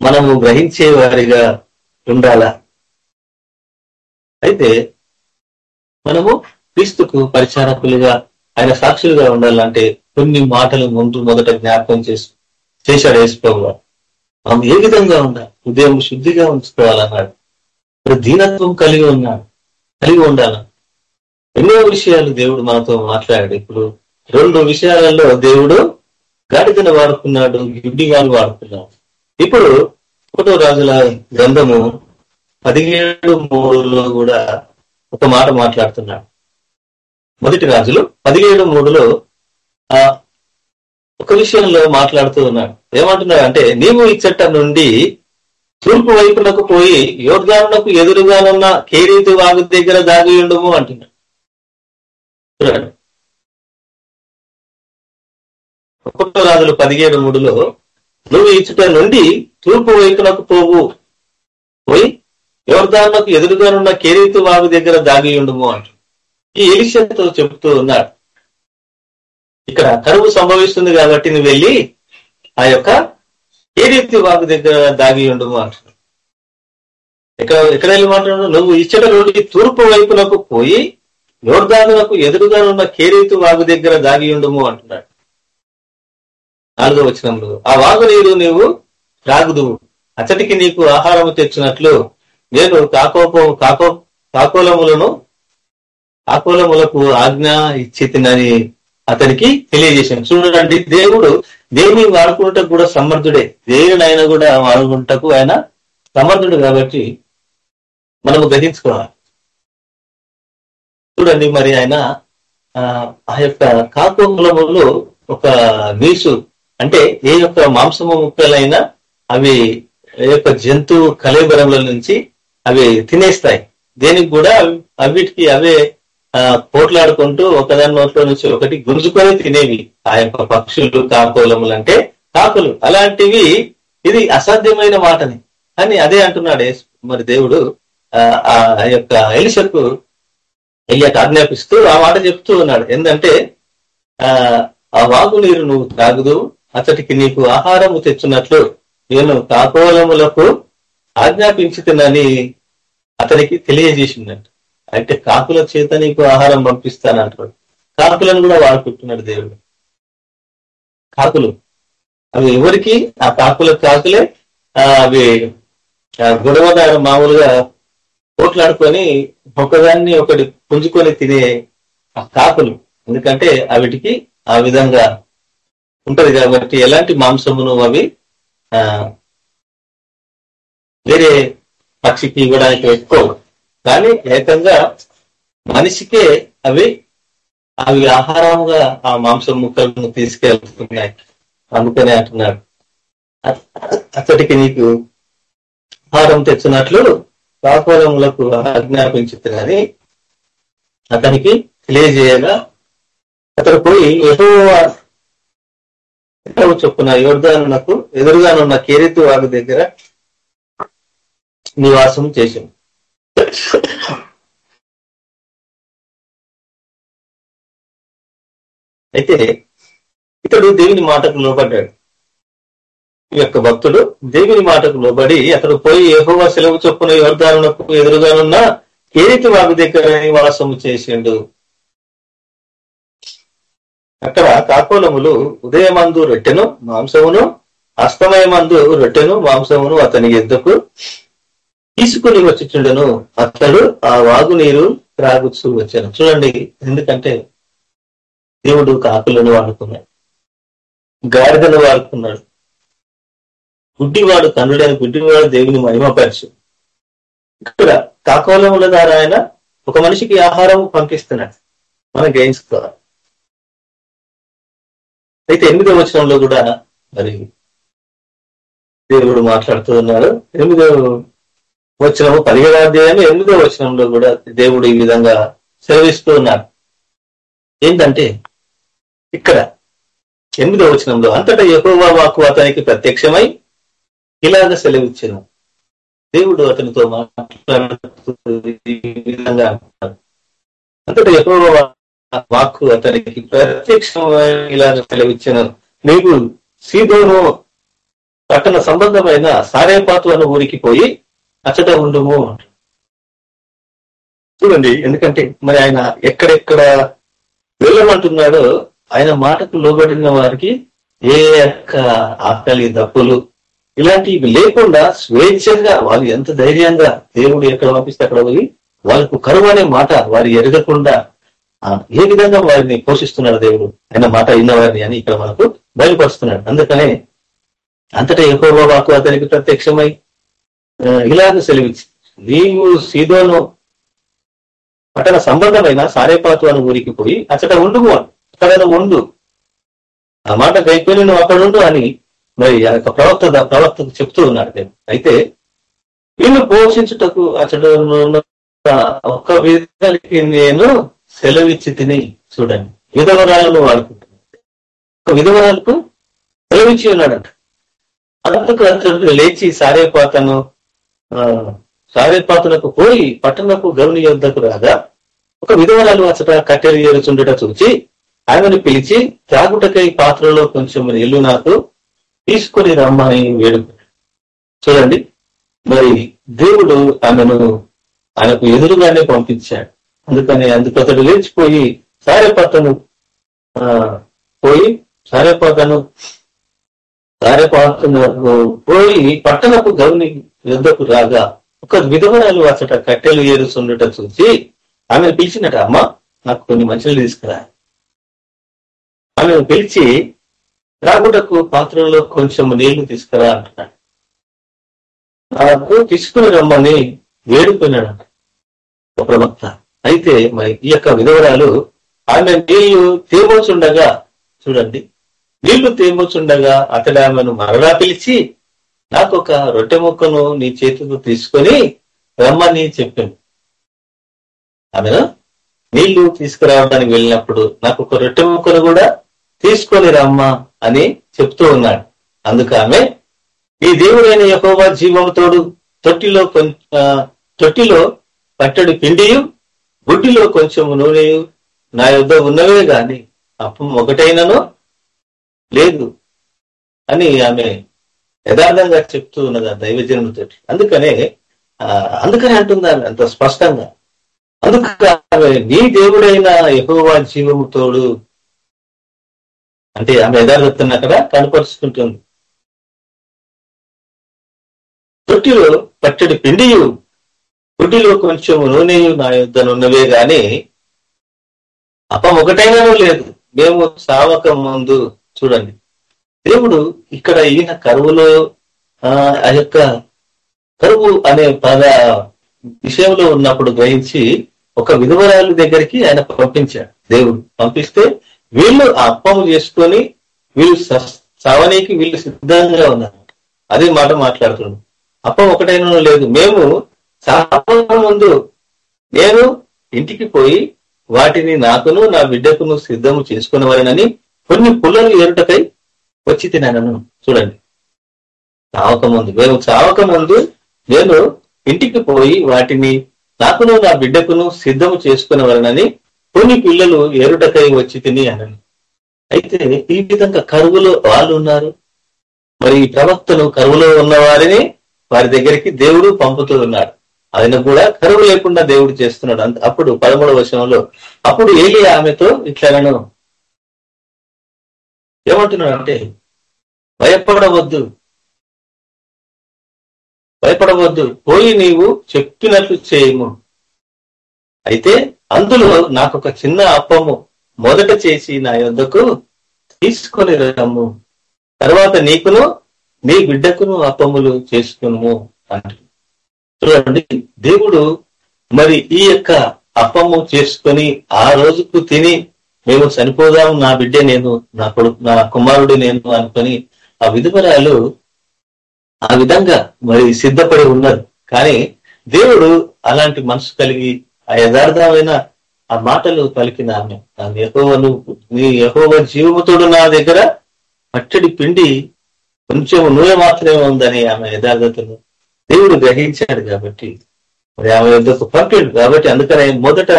మనము గ్రహించే వారిగా ఉండాలా? అయితే మనము క్రీస్తుకు పరిచారకులుగా ఆయన సాక్షులుగా ఉండాలంటే కొన్ని మాటలు ముందు మొదట జ్ఞాపకం చేసి చేశాడు వేసుకోవాలి. మనం ఏ విధంగా ఉండాలి? ఉదయం శుద్ధిగా ఉంచుకోవాలన్నాడు. మరి దీనత్వం కలిగి ఉన్నాడు కలిగి ఉండాలి. ఎన్నో విషయాలు దేవుడు మనతో మాట్లాడాడు. ఇప్పుడు రెండు విషయాలలో దేవుడు గాడిదను వాడుకున్నాడు గిడ్డిగాను వాడుకున్నాడు. ఇప్పుడు ఒకటో రాజుల గ్రంథము పదిహేడు మూడులో కూడా ఒక మాట మాట్లాడుతున్నాడు. మొదటి రాజులు పదిహేడు మూడులో ఆ ఒక విషయంలో మాట్లాడుతూ ఉన్నాడు. ఏమంటున్నాడు అంటే నీవు ఈ చట్టం నుండి తూర్పు వైపునకు పోయి యోర్గానునకు ఎదురుగానున్న కేరీతి వాగు దగ్గర దాగి ఉండము అంటున్నాడు. చూడండి. ఒకటో రాజులు పదిహేడు మూడులో నువ్వు ఇచ్చుట నుండి తూర్పు వైపునకు పోవు. పోయి యోర్దానులకు ఎదురుగానున్న కేరీతు వాగు దగ్గర దాగి ఉండము అంటు ఈ ఎలిషతో చెబుతూ ఉన్నాడు. ఇక్కడ కరువు సంభవిస్తుంది కాబట్టి నువ్వు వెళ్ళి ఆ యొక్క కేరీతు వాగు దగ్గర దాగి ఉండుము అంటున్నాడు. ఎక్కడ ఎక్కడ వెళ్ళి మాట్లాడు నువ్వు ఇచ్చట నుండి తూర్పు వైపునకు పోయి యోర్దానులకు ఎదురుగానున్న కేరీతు వాగు దగ్గర దాగి ఉండుము అంటున్నాడు. నాలుగో వచనంలో ఆ వాగు నీరు నీవు త్రాగుదువు అతడికి నీకు ఆహారము తెచ్చినట్లు నేను కాకోప కాకో కాకోలములను కాకోలములకు ఆజ్ఞ ఇచ్చి తినని అతనికి తెలియజేశాను. చూడండి దేవుడు దేవుని వాడుకుంటకు కూడా సమర్థుడే. దేవుడైనా కూడా వాడుకుంటకు ఆయన సమర్థుడు కాబట్టి మనము గ్రహించుకోవాలి. చూడండి మరి ఆయన ఆ, ఆ యొక్క కాకోలములు ఒక నీసు అంటే ఏ యొక్క మాంసము ముక్కలైనా అవి ఏ యొక్క జంతువు కలేబరముల నుంచి అవి తినేస్తాయి. దేనికి కూడా అవి- అవిటికి అవే పోట్లాడుకుంటూ ఒకదాని నోట్లో నుంచి ఒకటి గుంజుకొని తినేవి. ఆ యొక్క పక్షులు కాకోలములు అంటే కాకులు. అలాంటివి ఇది అసాధ్యమైన మాటని. అని అదే అంటున్నాడు మరి దేవుడు ఆ, ఆ యొక్క ఎలిషకు ఎలియాకు ఆజ్ఞాపిస్తూ ఆ మాట చెప్తూ ఉన్నాడు. ఏంటంటే ఆ ఆ వాగు నీరు నువ్వు తాగుదు అతడికి నీకు ఆహారము తెచ్చున్నట్లు నేను కాకోలములకు ఆజ్ఞాపించుతున్నని అతనికి తెలియజేసిందంట. అంటే కాకుల చేత నీకు ఆహారం పంపిస్తాను అంటాడు కాకులను కూడా వాడుకుంటున్నాడు దేవుడు. కాకులు. అవి ఎవరికి? ఆ కాకుల కాకులే ఆ, అవి గొడవదారు మామూలుగా పోట్లాడుకొని ఒకదాన్ని ఒకటి పుంజుకొని తినే ఆ కాకులు. ఎందుకంటే అవిటికి ఆ విధంగా ఉంటది కాబట్టి ఎలాంటి మాంసమును అవి ఆ వేరే పక్షికి ఇవ్వడానికి ఎక్కువ కానీ ఏకంగా మనిషికే అవి అవి ఆహారంగా ఆ మాంసం ముక్కలను తీసుకెళ్తున్నాయి. అందుకనే అంటున్నాడు అతడికి నీకు ఆహారం తెచ్చినట్లు కాకోలములకు ఆజ్ఞాపించుతున్నది అతనికి తెలియజేయగా అతడు పోయి ఎటో యెహోవా చొప్పున యోర్దానునకు ఎదురుగానున్న కేరెత్తు వాగు దగ్గర నివాసం చేసింది. అయితే ఇతడు దేవుని మాటకు లోబడ్డాడు. ఈ యొక్క భక్తుడు దేవుని మాటకు లోబడి అతడు పోయి ఏహోవా సెలవు చొప్పున యోర్దానునకు ఎదురుగానున్న కేరితి వాగు దగ్గర నివాసము చేసిండు. అక్కడ కాకోలములు ఉదయమందు రొట్టెను మాంసమును అస్తమయమందు రొట్టెను మాంసమును అతని ఎద్దుకు తీసుకుని వచ్చిచుండెను అతడు ఆ వాగు నీరు త్రాగుచూ వచ్చాను. చూడండి ఎందుకంటే దేవుడు కాకులను వాడుకున్నాడు. గాడిదను వాడుకున్నాడు. గుడ్డివాడు కన్నుడైన గుడ్డివాడు దేవుని మహిమపరచు. ఇక్కడ కాకోలముల ద్వారా ఆయన ఒక మనిషికి ఆహారం పంపిస్తున్నాడు. మనం గ్రహించుకోవాలి అయితే ఎనిమిదో వచనంలో కూడా మరి దేవుడు మాట్లాడుతూ ఉన్నారు. ఎనిమిదో వచ్చినము పదిహేడో అధ్యాయం ఎనిమిదో వచనంలో కూడా దేవుడు ఈ విధంగా సెలవిస్తూ ఉన్నాడు. ఏంటంటే ఇక్కడ ఎనిమిదో వచనంలో అంతటా యెహోవా వాక్కు అతనికి ప్రత్యక్షమై ఇలాగ సెలవిచ్చాను. దేవుడు అతనితో మాట్లాడుతూ విధంగా అంటున్నాడు. అంతటా యెహోవా వాక్కు అతనికి ప్రత్యక్షమై ఇలాగ సెలవిచ్చాను. నీవు సీదోను పట్టణ సంబంధమైన సారేపాతు అన్న ఊరికి పోయి అచ్చట ఉండుము చూడండి ఎందుకంటే మరి ఆయన ఎక్కడెక్కడ వెళ్ళమంటున్నాడో ఆయన మాటకు లోబడిన వారికి ఏ యొక్క ఆకలి దప్పులు ఇలాంటివి లేకుండా స్వేచ్ఛంగా వాళ్ళు ఎంత ధైర్యంగా దేవుడు ఎక్కడ పంపిస్తే అక్కడ పోయి వాళ్ళకు కరువు అనే మాట వారి ఎరగకుండా ఏ విధంగా వారిని పోషిస్తున్నాడు దేవుడు? ఆయన మాట విన్నవారిని అని ఇక్కడ మనకు బయలుపరుస్తున్నాడు. అందుకనే అంతటా ఎక్కువ వాకు అతనికి ప్రత్యక్షమై ఇలాగ సెలవిచ్చి నీవు సీదోను పట్టణ సంబంధమైన సారేపాతు అని ఊరికి పోయి అచ్చట ఉండు అక్కడ ఉండు. ఆ మాట కైపోయి నువ్వు అక్కడ ఉండు అని మరి ఆ యొక్క ప్రవక్త ప్రవక్తకు చెప్తూ ఉన్నాడు నేను అయితే వీళ్ళు పోషించుటకు అతడు ఒక్క విధంగా నేను సెలవిచ్చి తిని చూడండి. విధవరాలను వాడుకుంటున్నాను. ఒక విధవరాలకు సెలవిచ్చి ఉన్నాడంట. అందుకు అతడు లేచి సారేపాతను ఆ, పోయి పట్టణపు గౌని యొద్దకు రాగా ఒక విధవరాలు అచ్చట కట్టెలు ఏరుచుండట చూచి ఆమెను పిలిచి త్రాగుటకై పాత్రలో కొంచెం ఇల్లు నాకు తీసుకొని రమ్మని వేడుకున్నాడు చూడండి మరి దేవుడు ఆమెను ఆయనకు ఎదురుగానే పంపించాడు. అందుకని అందుకు అతడు లేచిపోయి సారేపాతను ఆ, పోయి సారేపాతను సారేపాతను పోయి పట్టణపు గౌని యుద్ధకు రాగా ఒక విధవరాలు అసట కట్టెలు ఏరుస్తుండట చూసి ఆమెను పిలిచినట అమ్మ నాకు కొన్ని మనుషులు తీసుకురా. ఆమెను పిలిచి రాగుటకు పాత్రలో కొంచెం నీళ్ళు తీసుకురా అంటున్నాడు. నాకు తీసుకుని రమ్మని వేడుకున్నాడు ఒక ప్రవక్త. అయితే మరి ఈ యొక్క విధవరాలు ఆమె నీళ్ళు తేమోచుండగా చూడండి నీళ్ళు తేమోచుండగా అతడు ఆమెను మరలా పిలిచి నాకు ఒక రొట్టె ముక్కను నీ చేతితో తీసుకొని రమ్మని చెప్పాను. ఆమె నీళ్ళు తీసుకురావడానికి వెళ్ళినప్పుడు నాకు ఒక రొట్టె ముక్కను కూడా తీసుకొని రమ్మా అని చెప్తూ ఉన్నాడు. అందుకు ఆమె ఈ దేవుడైన యహోవా జీవముతోడు తొట్టిలో తొట్టిలో పట్టడి పిండియు గుడ్డిలో కొంచెం నూనెయు నా యొద్ద ఉన్నవే గాని అప్పం ఒకటైనను లేదు అని ఆమె యథార్థంగా చెప్తూ ఉన్నది ఆ దైవజనుడితో అందుకనే ఆ, అందుకనే అంటుంది ఆమె అంత స్పష్టంగా? అందుకు నీ దేవుడైన యహోవా జీవము తోడు అంటే ఆమె యథార్థతను అక్కడ కనపరుచుకుంటుంది. తొట్టిలో పట్టడి పిండియు గుడ్డిలో కొంచెం నూనె నా యుద్ధనున్నవే గాని అపం ఒకటైనాను లేదు. మేము సావక ముందు చూడండి. దేవుడు ఇక్కడ ఈయన కరువులో ఆ ఆ యొక్క కరువు అనే పద విషయంలో ఉన్నప్పుడు గ్రహించి ఒక విధవరాలు దగ్గరికి ఆయన పంపించాడు. దేవుడు పంపిస్తే వీళ్ళు ఆ అప్పము చేసుకొని వీళ్ళు సవనీకి వీళ్ళు సిద్ధంగా ఉన్నారు. అదే మాట మాట్లాడుతున్నాడు. అప్పం ఒకటైనా లేదు. మేము చాలా ముందు నేను ఇంటికి పోయి వాటిని నాకును నా బిడ్డకును సిద్ధము చేసుకునేవారనని కొన్ని పుల్లలు ఏరుటకై వచ్చి తినను చూడండి. చావక ముందు మేము చావక ముందు నేను ఇంటికి పోయి వాటిని నాకును నా బిడ్డకును సిద్ధము చేసుకునేవారనని కొన్ని పిల్లలు ఏరుటకై వచ్చి తిని అనను అయితే ఈ విధంగా కరువులో వాళ్ళు ఉన్నారు. మరి ఈ ప్రవక్తలు కరువులో ఉన్న వారిని వారి దగ్గరికి దేవుడు పంపుతూ ఉన్నాడు ఆయన కూడా కరువు లేకుండా దేవుడు చేస్తున్నాడు. అంత- అప్పుడు పదమూడవ వచనంలో అప్పుడు ఏలి ఆమెతో ఇట్లనను ఏమంటున్నాడు అంటే భయపడవద్దు. భయపడవద్దు. పోయి నీవు చెప్పినట్లు చేయము. అయితే అందులో నాకు ఒక చిన్న అప్పము మొదట చేసి నా యొద్దకు తీసుకొని రమ్ము. తర్వాత నీకును నీ బిడ్డకును అప్పములు చేసుకును అంట చూడండి దేవుడు మరి ఈ యొక్క అప్పము చేసుకొని ఆ రోజుకు తిని మేము చనిపోదాము నా బిడ్డే నేను నా కొడుకు నా కుమారుడు నేను అనుకొని ఆ విధువరాలు ఆ విధంగా మరి సిద్ధపడి ఉన్నారు. కానీ దేవుడు అలాంటి మనసు కలిగి ఆ యథార్థమైన ఆ మాటలు పలికిన ఆమె ఆమె యహోవను నీ యహోవ జీవముతోడు నా దగ్గర పచ్చడి పిండి కొంచెం నూనె మాత్రమే ఉందని ఆమె యథార్థతను దేవుడు గ్రహించాడు కాబట్టి మరి ఆమె యొద్దకు పంపిండు కాబట్టి అందుకనే మొదట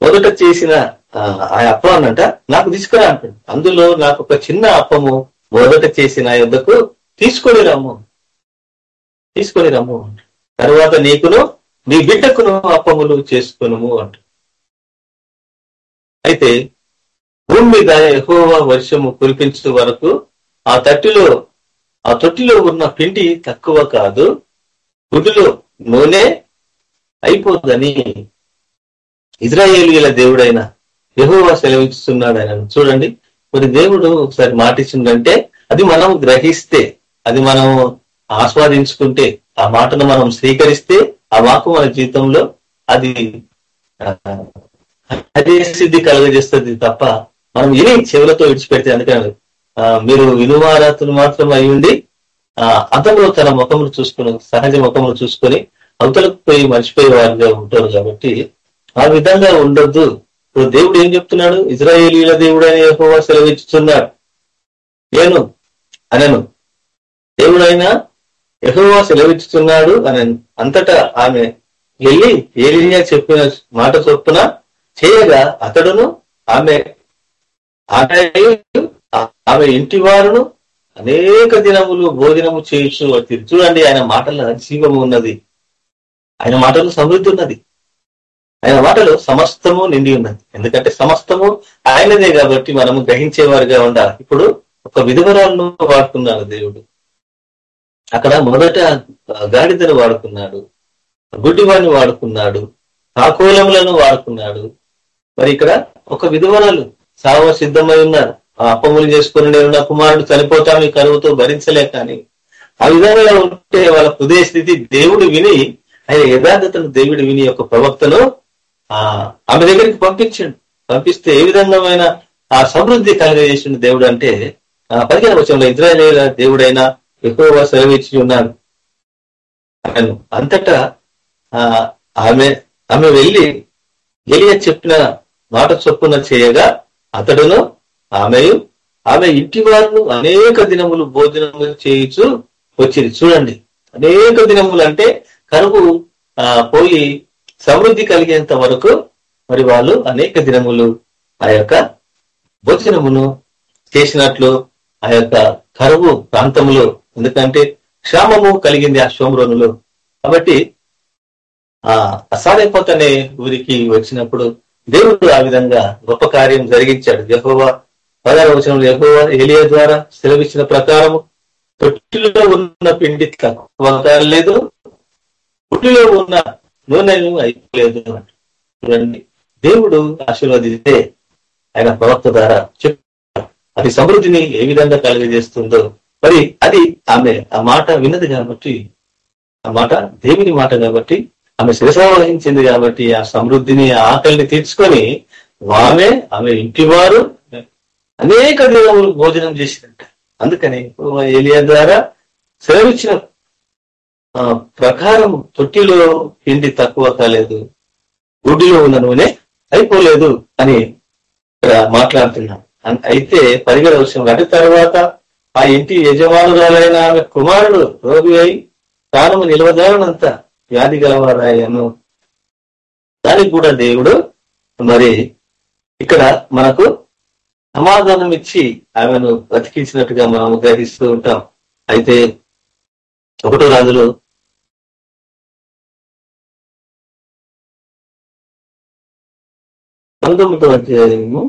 మొదట చేసిన ఆ ఆ అప్పం అంట నాకు తీసుకురా అంటాడు అందులో నాకు ఒక చిన్న అప్పము మొదట చేసిన యొద్దకు తీసుకొని రమ్ము. తీసుకొని రమ్ము తర్వాత నీకును నీ బిడ్డకును అప్పములు చేసుకును అంట. అయితే భూమి మీద ఎక్కువ వర్షము కురిపించే వరకు ఆ తట్టిలో ఆ తొట్టిలో ఉన్న పిండి తక్కువ కాదు. గుడ్డులో నూనె అయిపోదని ఇజ్రాయేలీల దేవుడైన యెహోవా సెలవిస్తున్నాడు ఆయన చూడండి మరి దేవుడు ఒకసారి మాటిచ్చిందంటే అది మనం గ్రహిస్తే అది మనం ఆస్వాదించుకుంటే ఆ మాటను మనం స్వీకరిస్తే ఆ వాకు మన జీవితంలో అది ఆ, అదే సిద్ధి కలుగజేస్తుంది తప్ప మనం విని చెవులతో విడిచిపెడితే అందుకని మీరు వినువారాతులు మాత్రం అయ్యుండి ఆ అతను తన ముఖములు చూసుకుని సహజ ముఖములు చూసుకొని అవతలకు పోయి మర్చిపోయే వారిగా ఉంటారు కాబట్టి ఆ విధంగా ఉండొద్దు. ఇప్పుడు దేవుడు ఏం చెప్తున్నాడు? ఇజ్రాయేలీల దేవుడు అని యహోవా సెలవిచ్చుతున్నాడు నేను అనను. దేవుడు అయినా యహోవా సెలవిచ్చుతున్నాడు అని అంతటా ఆమె వెళ్ళి ఏలియా చెప్పిన మాట చొప్పున చేయగా అతడును ఆమె ఆమె ఆమె ఇంటి వారును అనేక దినములు భోజనము చేయొచ్చు వచ్చి- చూడండి ఆయన మాటల జీవము ఉన్నది. ఆయన మాటలు సమృద్ధి ఉన్నది. ఆయన మాటలు సమస్తము నిండి ఉన్నది. ఎందుకంటే సమస్తము ఆయనదే కాబట్టి మనము గ్రహించేవారుగా ఉండాలి. ఇప్పుడు ఒక విధవరాలను వాడుకున్నాడు దేవుడు. అక్కడ మొదట గాడిదను వాడుకున్నాడు. గుడ్డివాడిని వాడుకున్నాడు. కాకోలములను వాడుకున్నాడు. మరి ఇక్కడ ఒక విధవరాలు సావ సిద్ధమై ఉన్నారు. ఆ అప్పములు చేసుకుని నేను నా కుమారుడు చనిపోతాను ఈ కరువుతో భరించలేక అని ఆ విధంగా ఉంటే వాళ్ళ హృదయ స్థితి దేవుడు విని ఆయన యథార్థతను దేవుడు విని యొక్క ప్రవక్తను ఆమె దగ్గరికి పంపించండి. పంపిస్తే ఏ విధంగా ఆ సమృద్ధి కలిగజేసిన దేవుడు అంటే ఆ పదిహేను వచ్చంలో ఇజ్రాయేల్ దేవుడైన ఎక్కువ సెలవిచ్చి ఉన్నాడు. ఆయన అంతటా ఆ ఆమె ఆమె వెళ్ళి ఎలియ చెప్పిన మాట చొప్పున చేయగా అతడును ఆమెయు ఆమె ఇంటి వారు అనేక దినములు భోజనము చేయించు వచ్చింది చూడండి అనేక దినములు అంటే కరువు ఆ పోయి సమృద్ధి కలిగేంత వరకు మరి వాళ్ళు అనేక దినములు ఆ యొక్క భోజనమును చేసినట్లు ఆ యొక్క కరువు ప్రాంతములో. ఎందుకంటే క్షామము కలిగింది ఆ శోమ్రోనులో కాబట్టి ఆ అసారైపోతనే ఊరికి వచ్చినప్పుడు దేవుడు ఆ విధంగా గొప్ప కార్యం జరిగించాడు. యహోవా పదహారు వచనంలో యహోవా ఎలియా ద్వారా సెలవిచ్చిన ప్రకారము తొట్టిలో ఉన్న పిండి తక్కువ కాలేదు పుట్టిలో ఉన్న నూనె అయిపోలేదు చూడండి దేవుడు ఆశీర్వదిస్తే ఆయన ప్రవక్త ద్వారా చెప్పు అది సమృద్ధిని ఏ విధంగా కలుగజేస్తుందో. మరి అది ఆమె ఆ మాట విన్నది కాబట్టి ఆ మాట దేవుని మాట కాబట్టి ఆమె శిరసావహించింది కాబట్టి ఆ సమృద్ధిని ఆకలిని తీర్చుకొని ఆమె ఆమె ఇంటి వారు అనేక దేవుడు భోజనం చేసిందంట. అందుకని ఏలియా ద్వారా సెలవిచ్చిన ఆ, ప్రకారం తొట్టిలో పిండి తక్కువ కాలేదు గుడ్డిలో ఉన్న నూనె అయిపోలేదు అని ఇక్కడ మాట్లాడుతున్నాం. అయితే పరిగణ విషయం అంటే తర్వాత ఆ ఇంటి యజమానురాలైన ఆమె కుమారుడు రోగి అయి ప్రాణము నిలవదానంత వ్యాధి గలవారాయను. దానికి కూడా దేవుడు మరి ఇక్కడ మనకు సమాధానం ఇచ్చి ఆమెను బ్రతికించినట్టుగా మనం గ్రహిస్తూ ఉంటాం. అయితే ఒకటో రాజులు. పంతొమ్మిదో అధ్యాయము.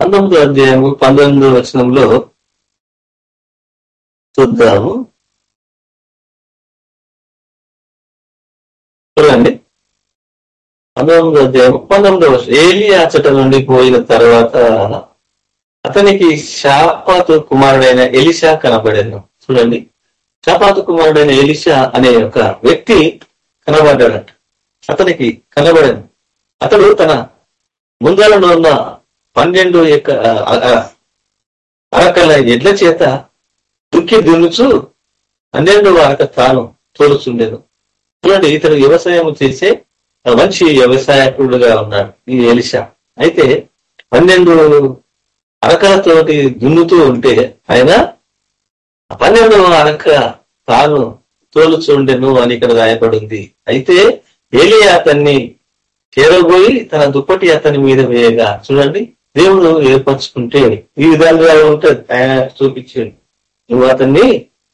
పంతొమ్మిదో అధ్యాయము పంతొమ్మిదో వచనంలో చూద్దాము. చూడండి. పంతొమ్మిదో అధ్యాయం పంతొమ్మిదో ఏలి అచ్చట నుండి పోయిన తర్వాత అతనికి శాపాతు కుమారుడైన ఎలిషా కనబడాను. చూడండి. శాపాతు కుమారుడైన ఎలిషా అనే ఒక వ్యక్తి కనబడ్డాడట. అతనికి కనబడాను. అతడు తన ముందరలో ఉన్న పన్నెండు యొక్క అరకల ఎడ్ల చేత దుక్కి దున్నుచు పన్నెండు అరక తాను తోలుచుండేను. చూడండి ఇతడు వ్యవసాయం చేసే మంచి వ్యవసాయకుడుగా ఉన్నాడు ఈ ఎలిషా. అయితే పన్నెండు అరకలతోటి దున్నుతూ ఉంటే ఆయన పన్నెండు అరక తాను తోలుచుండెను అని ఇక్కడ రాయబడింది. అయితే ఏలియా అతన్ని చేరబోయి తన దుప్పటి అతని మీద వేయగా చూడండి దేవుడు ఏర్పరచుకుంటే ఈ విధాలుగా ఉంటుంది ఆయన చూపించాడు. నువ్వు అతన్ని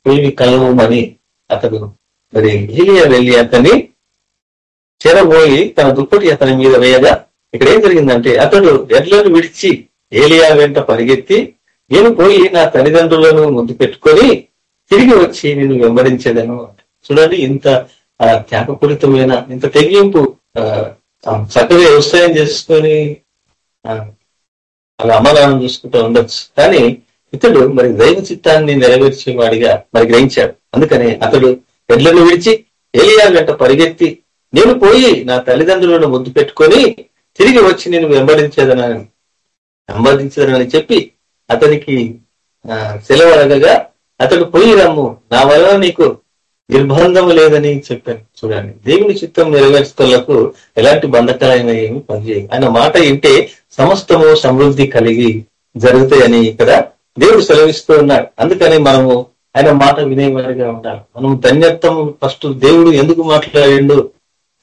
పోయి కలవమని అతను మరి ఏలియా వెళ్ళి అతన్ని చేరబోయి తన దుప్పటి అతని మీద వేయగా ఇక్కడ ఏం జరిగిందంటే అతడు ఎడ్లను విడిచి ఏలియా వెంట పరిగెత్తి నేను పోయి నా తల్లిదండ్రులను ముద్దు పెట్టుకొని తిరిగి వచ్చి నేను వెంబడించేదను. చూడండి ఇంత త్యాగపూరితమైన ఇంత తెగింపు చక్కగా వ్యవసాయం చేసుకొని అలా అమ్మనాన్ని చూసుకుంటూ ఉండొచ్చు. కానీ ఇతడు మరి దైవ చిత్తాన్ని నెరవేర్చేవాడిగా మరి గ్రహించాడు. అందుకని అతడు ఎడ్లను విడిచి ఏలియా వెంట పరిగెత్తి నేను పోయి నా తల్లిదండ్రులను ముద్దు పెట్టుకొని తిరిగి వచ్చి నేను వెంబడించేదనని వెంబడించదనని చెప్పి అతనికి సెలవు అడగగా అతడు పోయి రమ్ము నా వల్ల నీకు నిర్బంధం లేదని చెప్పాను. చూడండి దేవుని చిత్తం నెరవేర్చుకోలకు ఎలాంటి బంధకాలైన ఏమి పనిచేయ ఆయన మాట వింటే సమస్తము సమృద్ధి కలిగి జరుగుతాయని ఇక్కడ దేవుడు సెలవిస్తూ ఉన్నాడు. అందుకని మనము ఆయన మాట వినేవారిగా ఉండాలి. మనం ధన్యత్వం ఫస్ట్ దేవుడు ఎందుకు మాట్లాడిండు?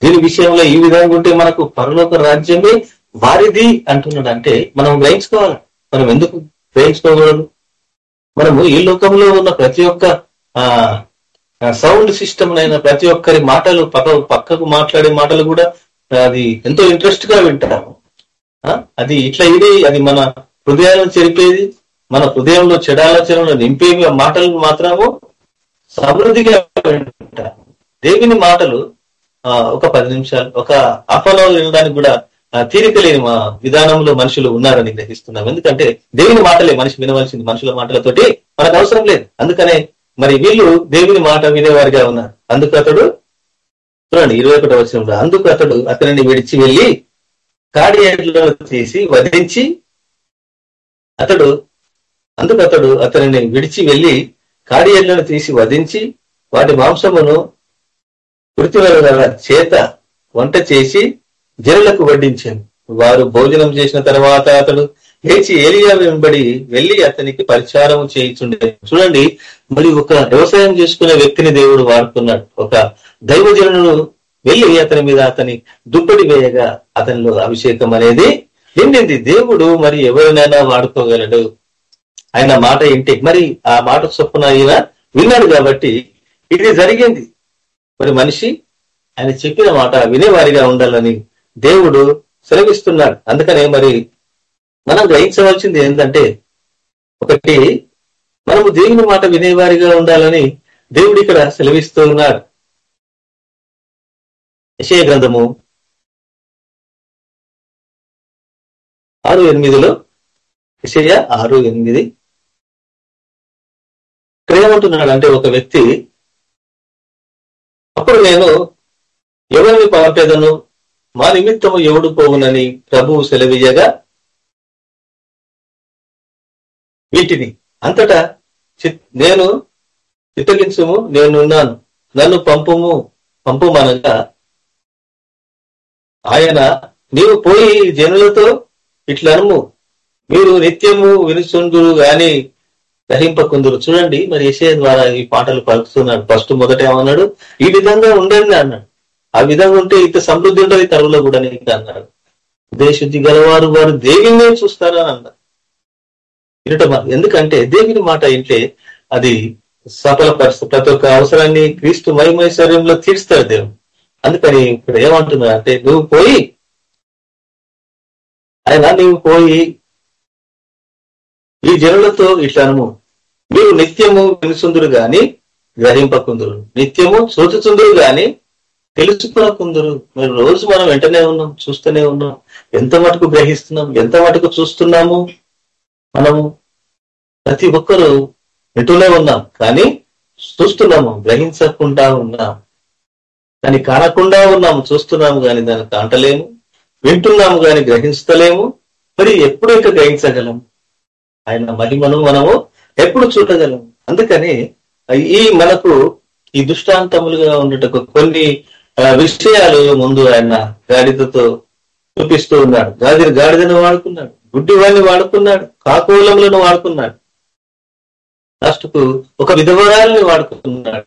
దీని విషయంలో ఈ విధంగా ఉంటే మనకు పరలోక రాజ్యమే వారిది అంటున్నాడు. అంటే మనం గ్రహించుకోవాలి. మనం ఎందుకు గ్రహించుకోకూడదు? మనము ఈ లోకంలో ఉన్న ప్రతి ఒక్క ఆ సౌండ్ సిస్టమ్ అయిన ప్రతి ఒక్కరి మాటలు పక్క పక్కకు మాట్లాడే మాటలు కూడా అది ఎంతో ఇంట్రెస్ట్గా వింటాము అది ఇట్లా ఇది అది మన హృదయాలను చెరిపేది మన హృదయంలో చెడాలోచనలు నింపేవి మాటలు మాత్రము సమృద్ధిగా వింటాము. దేవుని మాటలు ఒక పది నిమిషాలు ఒక హాఫ్ అన్ అవర్ వినడానికి కూడా తీరిక లేని మా విధానంలో మనుషులు ఉన్నారని గ్రహిస్తున్నాం. ఎందుకంటే దేవుని మాటలే మనిషి వినవలసింది మనుషుల మాటలతోటి మనకు అవసరం లేదు. అందుకనే మరి వీళ్ళు దేవుని మాట వినేవారిగా ఉన్నారు. అందుకు అతడు చూడండి ఇరవై ఒకటో వచ్చిన అందుకు అతడు అతనిని విడిచి వెళ్ళి కాడి ఏడ్లను తీసి వధించి అతడు అందుకు అతడు అతనిని విడిచి వెళ్ళి కాడి తీసి వధించి వాటి మాంసమును వృత్తివల చేత వంట చేసి జనులకు వడ్డించాను. వారు భోజనం చేసిన తర్వాత అతడు లేచి ఏలియా వెంబడి వెళ్ళి అతనికి పరిచారం చేయించుండే చూడండి మరి ఒక వ్యవసాయం చేసుకునే వ్యక్తిని దేవుడు వాడుతున్నాడు ఒక దైవజనుడు వెళ్ళి అతని మీద అతని దుప్పటి వేయగా అతనిలో అభిషేకం అనేది నిండింది దేవుడు మరి ఎవరినైనా వాడుకోగలడు? ఆయన మాట ఏంటి మరి ఆ మాట చొప్పున ఆయన విన్నాడు కాబట్టి ఇది జరిగింది. మరి మనిషి ఆయన చెప్పిన మాట వినేవారిగా ఉండాలని దేవుడు సెలవిస్తున్నాడు. అందుకనే మరి మనం గ్రహించవలసింది ఏంటంటే ఒకటి మనము దేవుని మాట వినేవారిగా ఉండాలని దేవుడు ఇక్కడ సెలవిస్తూ ఉన్నాడు. యశయ గ్రంథము ఆరు ఎనిమిదిలో యశయ ఆరు ఎనిమిది ఇక్కడ ఏమంటున్నాడు అంటే ఒక వ్యక్తి అప్పుడు నేను ఎవరిని పంపేదను? మా నిమిత్తము ఎవడు పోవునని ప్రభువు సెలవీయగా వీటిని అంతటా నేను చిత్తగించుము నేనున్నాను. నన్ను పంపుము పంపుమనగా ఆయన నీవు పోయి జనులతో ఇట్లనము. మీరు నిత్యము వినుచుందురు గాని దహింపకుందరు చూడండి మరి యశయ ద్వారా ఈ పాటలు పలుకుతున్నాడు. ఫస్ట్ మొదట ఏమన్నాడు? ఈ విధంగా ఉండండి అన్నాడు. ఆ విధంగా ఉంటే ఇంత సమృద్ధి ఉంటుంది కరువులో కూడా నీకు అన్నాడు. దేశుద్ధి గలవారు వారు దేవిని చూస్తారా అన్నారు వినటం ఎందుకంటే దేవుని మాట ఏంటే అది సఫల పరిస్థితి ప్రతి ఒక్క అవసరాన్ని క్రీస్తు మహిమైశ్వర్యంలో తీర్స్తాడు దేవుడు. అందుకని ఇక్కడ ఏమంటున్నా అంటే నువ్వు పోయి ఆయన నువ్వు పోయి ఈ జనులతో ఇట్లనము. మీరు నిత్యము వినుసుందురు గాని గ్రహింపకుందురు. నిత్యము చూచుచుందురు గాని తెలుసుకునకుందరు. మరి రోజు మనం వెంటనే ఉన్నాం చూస్తూనే ఉన్నాం. ఎంత మటుకు గ్రహిస్తున్నాం ఎంత మటుకు చూస్తున్నాము? మనము ప్రతి ఒక్కరూ వింటూనే ఉన్నాం. కానీ చూస్తున్నాము గ్రహించకుండా ఉన్నాం. దాన్ని కానకుండా ఉన్నాము చూస్తున్నాము కానీ దాన్ని కాంటలేము వింటున్నాము కానీ గ్రహించలేము. మరి ఎప్పుడు ఇంకా గ్రహించగలము ఆయన మహిమను మనము ఎప్పుడు చూడగలం. అందుకని ఈ మనకు ఈ దుష్టాంతములుగా ఉండటకు కొన్ని విషయాలు ముందు ఆయన గాడిదతో చూపిస్తూ ఉన్నాడు. గాదిరి గాడిదను వాడుకున్నాడు. గుడ్డివాడిని వాడుకున్నాడు. కాకూలములను వాడుకున్నాడు. లాస్ట్కు ఒక విధవరాలని వాడుకున్నాడు.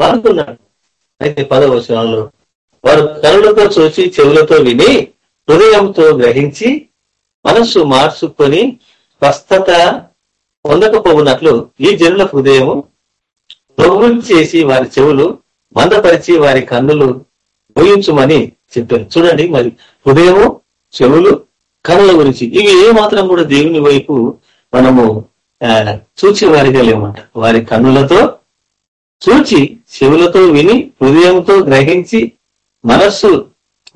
వాడుకున్నాడు. అయితే పదవ వచనంలో వారు కనులతో చూసి చెవులతో విని హృదయంతో గ్రహించి మనస్సు మార్చుకొని స్వస్థత పొందకపోవునట్లు ఈ జనుల హృదయము ప్రభుత్వం చేసి వారి చెవులు మందపరిచి వారి కన్నులు ఊహించమని చెప్పారు. చూడండి మరి హృదయము చెవులు కన్నుల గురించి. ఇవి ఏ మాత్రం కూడా దేవుని వైపు మనము చూచి వారిగా లేమంట వారి కన్నులతో చూచి చెవులతో విని హృదయంతో గ్రహించి మనస్సు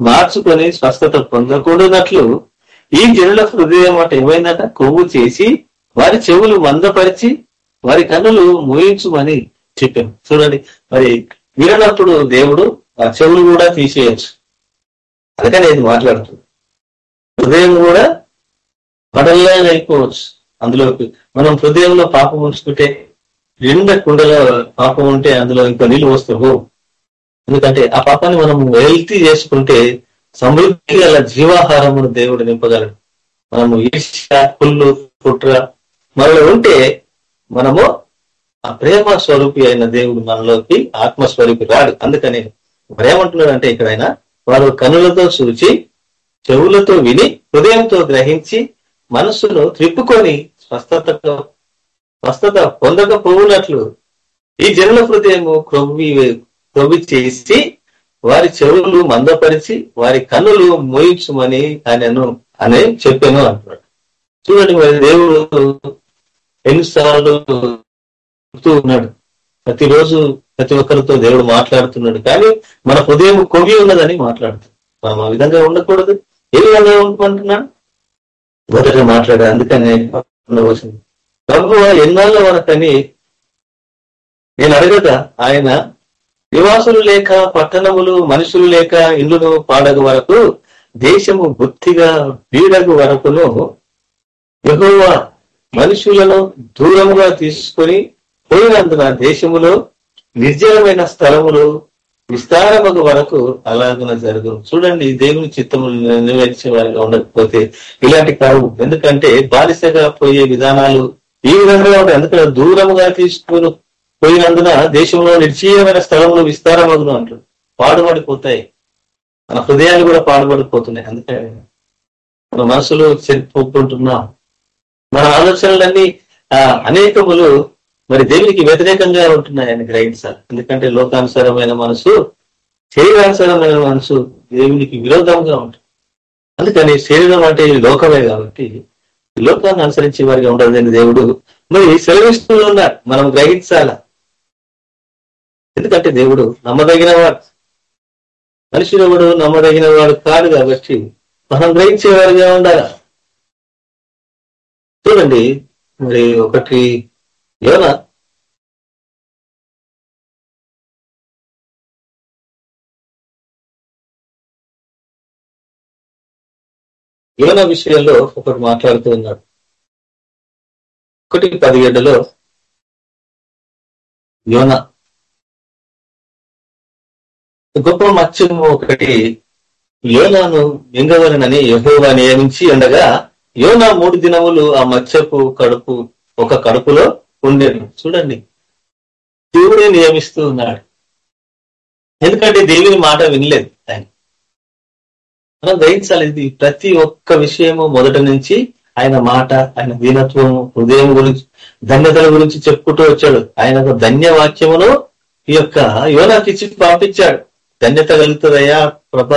మార్చుకొని స్వస్థత పొందకూడనట్లు ఈ జనుల హృదయం అట ఏమైందట? కొవ్వు చేసి వారి చెవులు మందపరిచి వారి కన్నులు మూయించుమని చెప్పాను చూడండి మరి వినప్పుడు దేవుడు ఆ చెవులు కూడా తీసేయచ్చు. అందుకని ఇది మాట్లాడుతుంది. హృదయం కూడా పడల్లా అయిపోవచ్చు. అందులోకి మనం హృదయంలో పాపం ఉంచుకుంటే నిండా కుండలో పాపం ఉంటే అందులో ఇంకా నీళ్ళు వస్తావు ఎందుకంటే ఆ పాపాన్ని మనం హెల్తీ చేసుకుంటే సమృద్ధి గల జీవాహారమును దేవుడు నింపగలడు. మనము ఈర్ష్య పుల్లు కుట్ర మనలో ఉంటే మనము ఆ ప్రేమ స్వరూపి అయిన దేవుడు మనలోకి ఆత్మస్వరూపి రాడు. అందుకని మరేమంటున్నాడంటే ఇక్కడ ఆయన వారు కనులతో చూచి చెవులతో విని హృదయంతో గ్రహించి మనస్సును త్రిప్పుకొని స్వస్థత స్వస్థత పొందకపోవునట్లు ఈ జనుల హృదయము క్రొవ్వి క్రొవ్వి చేసి వారి చెవులు మందపరిచి వారి కన్నులు మోయించమని ఆయనను అని చెప్పాను అంటున్నాడు. చూడండి మరి దేవుడు ఎన్నిసార్లు చెప్తూ ఉన్నాడు. ప్రతిరోజు ప్రతి ఒక్కరితో దేవుడు మాట్లాడుతున్నాడు. కానీ మన హృదయం కొవి ఉన్నదని మాట్లాడుతుంది. మనం ఆ విధంగా ఉండకూడదు. ఏ విధంగా ఉండమంటున్నాడు? మొదట మాట్లాడా అందుకని ఉండవలసింది ప్రభు ఎన్నాళ్ళ వరకని నేను అడగదా ఆయన నివాసులు లేక పట్టణములు మనుషులు లేక ఇల్లును పాడగు వరకు దేశము బుద్ధిగా బీడగు వరకును ఎగువ మనుషులను దూరముగా తీసుకొని పోయినందున దేశములో నిర్జలమైన స్థలములు విస్తారమగు వరకు అలాగున జరుగు చూడండి దేవుని చిత్తములు నెరవేర్చే వారిగా ఉండకపోతే ఇలాంటి కావు ఎందుకంటే బాలిసగా పోయే విధానాలు ఈ విధంగా ఉంటాయి. ఎందుకంటే దూరముగా తీసుకుని పోయినందున దేశంలో నిర్జీవమైన స్థలములు విస్తారమగును అంటారు పాడుబడిపోతాయి. మన హృదయాలు కూడా పాడుబడిపోతున్నాయి. అందుకే మన మనసులో చెప్పుకుంటున్నాం మన ఆలోచనలన్నీ అనేకములు మరి దేవునికి వ్యతిరేకంగా ఉంటున్నాయని గ్రహించాలి. ఎందుకంటే లోకానుసారమైన మనసు శరీరానుసారమైన మనసు దేవునికి విరోధంగా ఉంటుంది. అందుకని శరీరం అంటే లోకమే కాబట్టి లోకాన్ని అనుసరించే వారిగా ఉండదని దేవుడు మరి సెలవిస్తూ ఉన్నారు మనం గ్రహించాలా? ఎందుకంటే దేవుడు నమ్మదగిన వాడు మనిషి ఎవడు నమ్మదగిన వాడు కాదు కాబట్టి మనం గ్రహించేవారుగా ఉండాలి? చూడండి మరి ఒకటి యోన. యోన విషయంలో ఒకటి మాట్లాడుతూ ఉన్నాడు. ఒకటి పదిహేడులో యోన. గొప్ప మత్స్యము ఒకటి యోనాను మింగవలనని యెహోవా నియమించి ఉండగా యోనా మూడు దినములు ఆ మత్స్యపు కడుపు ఒక కడుపులో ఉండేది చూడండి. దేవుడే నియమిస్తూ ఉన్నాడు. ఎందుకంటే దేవుని మాట వినలేదు ఆయన. మనం గ్రహించాలి ఇది ప్రతి ఒక్క విషయము మొదట నుంచి ఆయన మాట ఆయన దీనత్వము హృదయం గురించి ధన్యతల గురించి చెప్పుకుంటూ వచ్చాడు. ఆయన ఒక ధన్యవాక్యమును ఈ యొక్క యోనాకి ఇచ్చి పంపించాడు. ధన్యత కలుగుతుందయ్యా. ప్రభ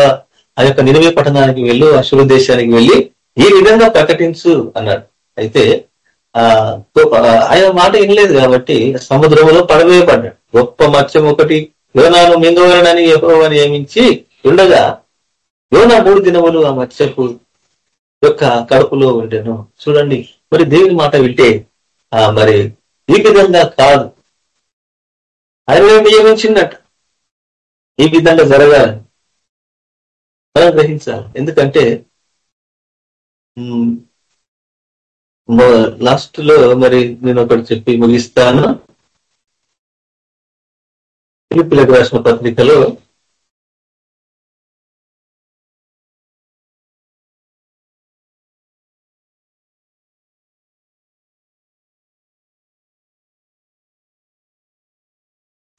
ఆ యొక్క నిలవే పట్టణానికి వెళ్ళు అశుభ దేశానికి వెళ్ళి ఈ విధంగా ప్రకటించు అన్నాడు. అయితే ఆ ఆయన మాట వినలేదు కాబట్టి సముద్రంలో పడవేయబడ్డాడు గొప్ప మత్స్యం ఒకటి యోనాను మింగవలనని యెహోవా నియమించి ఉండగా యోనా మూడు దినములు ఆ మత్స్యపు యొక్క కడుపులో ఉండేను. చూడండి మరి దేవుని మాట వింటే ఆ మరి ఈ విధంగా కాదు. ఆయన నియమించిందట ఈ విధంగా జరగాలి. మనం గ్రహించాలి. ఎందుకంటే లాస్ట్లో మరి నేను ఒకటి చెప్పి ముగిస్తాను. పిలుపులకు రాసిన పత్రికలో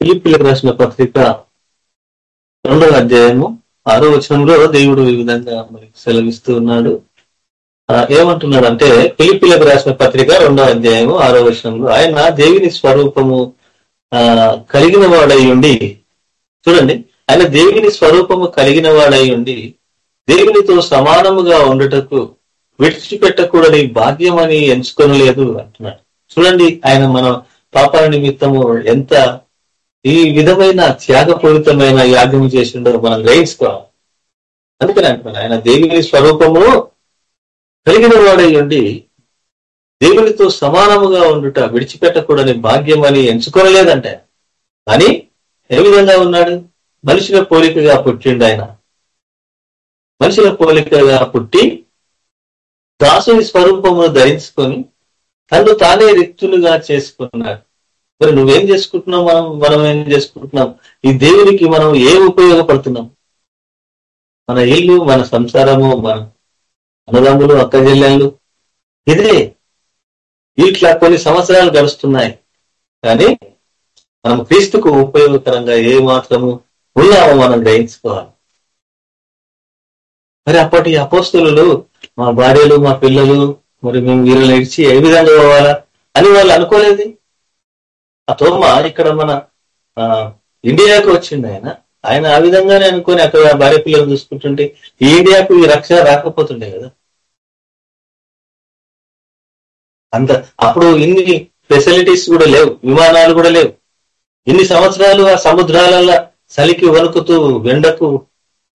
పిలుపులకు రాసిన పత్రిక రెండవ అధ్యాయము ఆరో వచనంలో దేవుడు ఈ విధంగా మరి సెలవిస్తూ ఉన్నాడు. ఏమంటున్నాడు అంటే పిలిపిలకు రాసిన పత్రిక రెండవ అధ్యాయము ఆరో వచనంలో ఆయన దేవుని స్వరూపము ఆ కలిగిన వాడై ఉండి చూడండి ఆయన దేవుని స్వరూపము కలిగిన వాడై ఉండి దేవునితో సమానముగా ఉండటకు విడిచిపెట్టకూడని భాగ్యం అని ఎంచుకొనలేదు అంటున్నాడు. చూడండి ఆయన మన పాపాల నిమిత్తము ఎంత ఈ విధమైన త్యాగపూరితమైన యాగం చేసిండో మనం గ్రహించుకోవాలి. అందుకని అంటున్నాను ఆయన దేవుని స్వరూపము కలిగిన వాడై ఉండి దేవునితో సమానముగా ఉండుట విడిచిపెట్టకూడని భాగ్యం అని ఎంచుకోలేదంటే కానీ ఏ విధంగా ఉన్నాడు? మనుషుల పోలికగా పుట్టిండు ఆయన. మనుషుల పోలికగా పుట్టి దాసుని స్వరూపమును ధరించుకొని తను తానే రిక్తులుగా చేసుకున్నాడు. మరి నువ్వేం చేసుకుంటున్నావు? మనం మనం ఏం చేసుకుంటున్నాం? ఈ దేవునికి మనం ఏం ఉపయోగపడుతున్నాం? మన ఇల్లు మన సంసారము మన అన్నదమ్ములు అక్క చెల్లెళ్ళు. ఇదే. ఇట్లా కొన్ని సంవత్సరాలు గడుస్తున్నాయి. కానీ మనం క్రీస్తుకు ఉపయోగకరంగా ఏ మాత్రము ఉన్నామో మనం గ్రహించుకోవాలి. మరి అప్పటి అపోస్తులు మా భార్యలు మా పిల్లలు మరి మేము వీళ్ళని ఇచ్చి ఏ విధంగా పోవాలా అని వాళ్ళు అనుకోలేదు? ఆ తోమ ఇక్కడ మన ఇండియాకు వచ్చింది ఆయన. ఆయన ఆ విధంగానే అనుకొని అక్కడ భార్య పిల్లలు చూసుకుంటుంటే ఈ ఇండియాకు ఈ రక్షణ రాకపోతుండే కదా. అంత అప్పుడు ఇన్ని ఫెసిలిటీస్ కూడా లేవు విమానాలు కూడా లేవు. ఇన్ని సంవత్సరాలు ఆ సముద్రాలలో చలికి వణుకుతూ వెండకు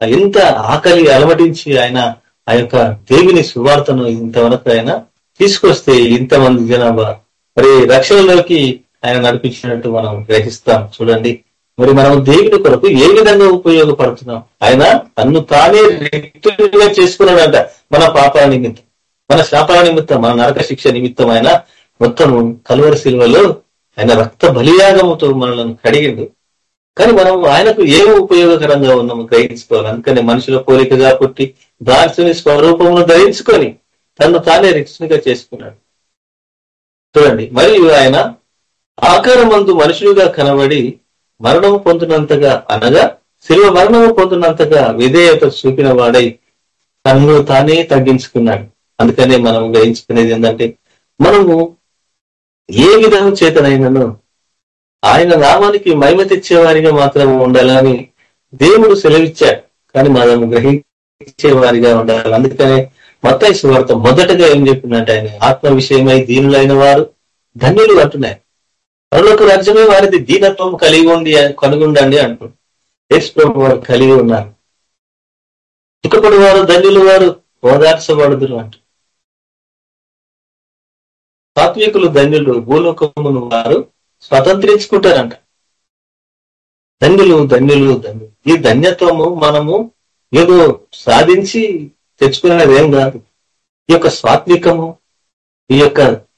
ఇంత ఆకలి అలమటించి ఆయన ఆ యొక్క దేవుని సువార్తను ఇంతవరకు ఆయన తీసుకొస్తే ఇంతమంది జనాభా. మరి రక్షణలోకి ఆయన నడిపించినట్టు మనం గ్రహిస్తాం. చూడండి. మరి మనం దేవుని కొరకు ఏ విధంగా ఉపయోగపడుతున్నాం? ఆయన తన్ను తానే రిక్తులుగా చేసుకున్నాడంట మన పాపాల నిమిత్తం. మన శాపాల నిమిత్తం మన నరక శిక్ష నిమిత్తం ఆయన మొత్తం కలువరి శిల్వలో ఆయన రక్త బలియాగముతో మనల్ని కడిగిండు. కానీ మనం ఆయనకు ఏమి ఉపయోగకరంగా ఉన్నాము గ్రహించుకోవాలి. అందుకని మనుషుల పోలికగా పుట్టి దాని స్వరూపమును ధరించుకొని తను తానే రిక్షణగా చేసుకున్నాడు. చూడండి. మరియు ఆయన ఆకారమందు మనుషులుగా కనబడి మరణము పొందినంతగా అనగా శిల్వ మరణము పొందినంతగా విధేయత చూపిన వాడై తనను తానే తగ్గించుకున్నాడు. అందుకనే మనం గ్రహించుకునేది ఏంటంటే మనము ఏ విధం చేతనైనను ఆయన నామానికి మహిమ తెచ్చేవారిగా మాత్రం ఉండాలని దేవుడు సెలవిచ్చాడు. కానీ మనం గ్రహించేవారిగా ఉండాలి. అందుకనే మత సువార్త మొదటగా ఏం చెప్పిందంటే ఆయన ఆత్మ విషయమై దీనులైన వారు ధన్యులు అంటున్నాయి. పరలోక రాజ్యమే వారిది దీనత్వం కలిగి ఉండి కనుగొండండి అంటున్నారు వారు కలిగి ఉన్నారు. దుఃఖపడి వారు ధన్యులు వారు ఓదార్చబడుదురు అంట. సాత్వికులు ధన్యులు భూలోకమును వారు స్వతంత్రించుకుంటారంట. ధన్యులు ధన్యులు ధన్యులు. ఈ ధన్యత్వము మనము ఏదో సాధించి తెచ్చుకునేది ఏం కాదు. ఈ యొక్క సాత్వికము ఈ యొక్క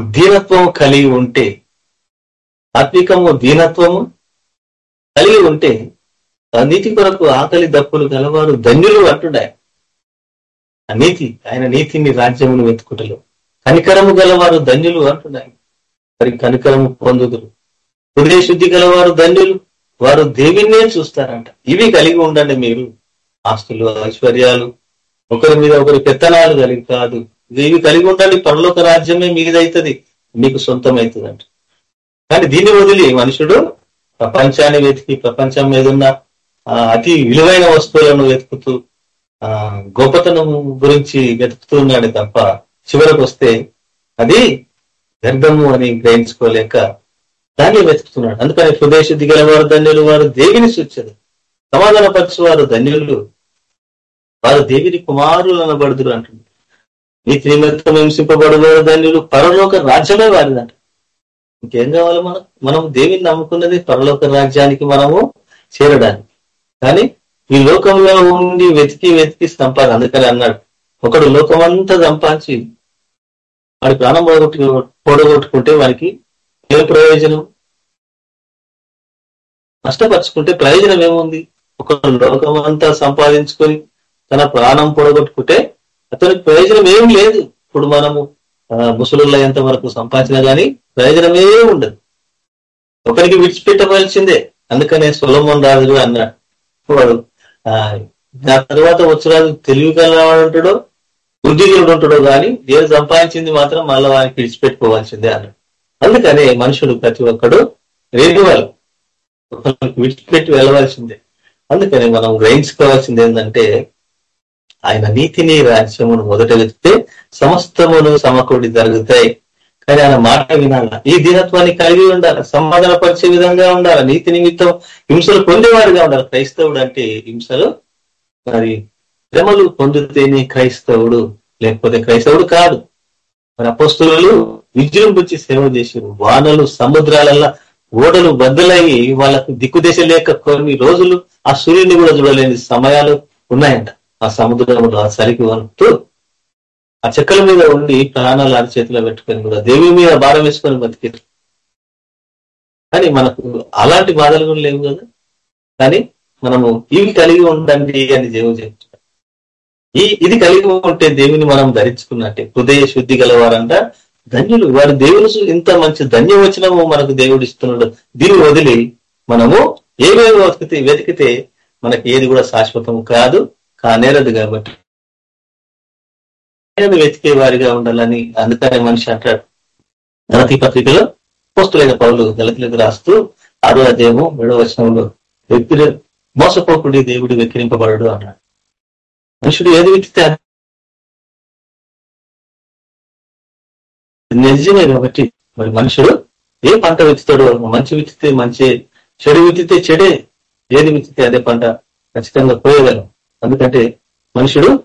దీనత్వము కలిగి ఉంటే ఆత్మికము దీనత్వము కలిగి ఉంటే ఆ నీతి కొరకు ఆకలి దప్పులు గలవారు ధన్యులు అంటుండే ఆ నీతి ఆయన నీతిని రాజ్యమును వెతుకుటలు. కనికరము గలవారు ధన్యులు అంటున్నాయి మరి కనికరము పొందుదురు. హృదయ శుద్ధి గలవారు ధన్యులు వారు దేవిన్నే చూస్తారంట. ఇవి కలిగి ఉండండి మీరు. ఆస్తులు ఐశ్వర్యాలు ఒకరి మీద ఒకరి పెత్తనాలు కలిగి కాదు. ఇవి కలిగి ఉండాలి పరలోక రాజ్యమే మీదైతుంది మీకు సొంతమవుతుందంట కానీ దీన్ని వదిలి మనుషుడు ప్రపంచాన్ని వెతికి ప్రపంచం మీద ఉన్న అతి విలువైన వస్తువులను వెతుకుతూ ఆ గొప్పతనం గురించి వెతుకుతూ ఉన్నాడు తప్ప చివరకు వస్తే అది వ్యర్థము అని గ్రహించుకోలేక దాన్ని వెతుకుతున్నాడు. అందుకని హృదయ శుద్ధి వారు ధన్యులు వారు దేవిని సూచదు సమాధాన వారు ధన్యులు. వారు దేవిని కుమారులు అనబడుదురు అంటున్నారు నీతి నిమిత్తం హింసింపబడువారు దాన్ని పరలోక రాజ్యమే వారిదంట. ఇంకేం కావాలి మనం మనం దేవిని నమ్ముకున్నది పరలోక రాజ్యానికి మనము చేరడానికి. కానీ ఈ లోకంలో ఉండి వెతికి వెతికి సంపాదన అందుకని అన్నాడు. ఒకడు లోకమంతా సంపాదించి వాడి ప్రాణం పోగొట్టు పొడగొట్టుకుంటే వానికి ఏ ప్రయోజనం? నష్టపరుచుకుంటే ప్రయోజనం ఏముంది? ఒక లోకమంతా సంపాదించుకొని తన ప్రాణం పొడగొట్టుకుంటే అతనికి ప్రయోజనం ఏం లేదు. ఇప్పుడు మనము ముసలుల్లో ఎంత వరకు సంపాదించినా గానీ ప్రయోజనమే ఉండదు. ఒకరికి విడిచిపెట్టవలసిందే. అందుకనే సులభం రాజు అన్నాడు. వాడు ఆ, నా తర్వాత వచ్చరాజు తెలివి కలవాడు ఉంటాడో బుద్ధిగలుడు ఉంటాడో గాని ఏది సంపాదించింది మాత్రం మళ్ళీ వారికి విడిచిపెట్టుకోవాల్సిందే అన్నాడు. అందుకనే మనుషులు ప్రతి ఒక్కడు రేడువాళ్ళు విడిచిపెట్టి వెళ్ళవలసిందే. అందుకని మనం గ్రహించుకోవాల్సింది ఏంటంటే ఆయన నీతిని రాజ్యమును మొదట వెతితే సమస్తమును సమకూడి జరుగుతాయి. కానీ ఆయన మాట వినాల. ఈ దీనత్వాన్ని కలిగి ఉండాలి సమాధాన పరిచే విధంగా ఉండాలి నీతి నిమిత్తం హింసలు పొందేవారుగా ఉండాలి. క్రైస్తవుడు అంటే హింసలు మరి శ్రమలు పొందితేనే క్రైస్తవుడు లేకపోతే క్రైస్తవుడు కాదు. మరి అపస్తులు విజృంభించి సేవ చేసారు. వానలు సముద్రాలల్లా ఓడలు బద్దలయ్యి వాళ్ళకు దిక్కుదేశ లేక కొన్ని రోజులు ఆ సూర్యుని కూడా చూడలేని సమయాలు ఉన్నాయంట. ఆ సముద్రంలో ఆ సరికి వంతు ఆ చెక్కల మీద ఉండి ప్రాణాలు ఆరి చేతిలో పెట్టుకొని కూడా దేవి మీద భారం వేసుకొని బతికారు. కానీ మనకు అలాంటి బాధలు కూడా లేవు కదా. కానీ మనము ఇవి కలిగి ఉండండి అని దేవుడు చెప్తున్నాడు. ఈ ఇది కలిగి ఉంటే దేవుని మనం ధరించుకున్నట్టే. హృదయ శుద్ధి గలవారంట. ధన్యులు వారి దేవుని ఇంత మంచి ధన్యవచనము మనకు దేవుడు ఇస్తున్నాడు. దీన్ని వదిలి మనము ఏమేమి వెతికితే వెతికితే మనకి ఏది కూడా శాశ్వతం కాదు. కానేరదు కాబట్టి. వెతికే వారిగా ఉండాలని అందుకనే మనిషి అంటాడు. గలతీ పత్రికలో పోస్తులైన పౌలు గలతీలకు రాస్తూ ఆరో అధ్యాయము ఏడవ వచనంలో వెక్కిరి మోసపోకుడి దేవుడు వెక్కిరింపబడడు అన్నాడు. మనుషుడు ఏది విత్తితే నిజమే కాబట్టి మరి మనుషుడు ఏ పంట విత్తుతాడో మంచి విత్తితే మంచి చెడు విత్తితే చెడే ఏది విత్తితే అదే పంట ఖచ్చితంగా పోయగలం ఎందుకంటే మనుషుడు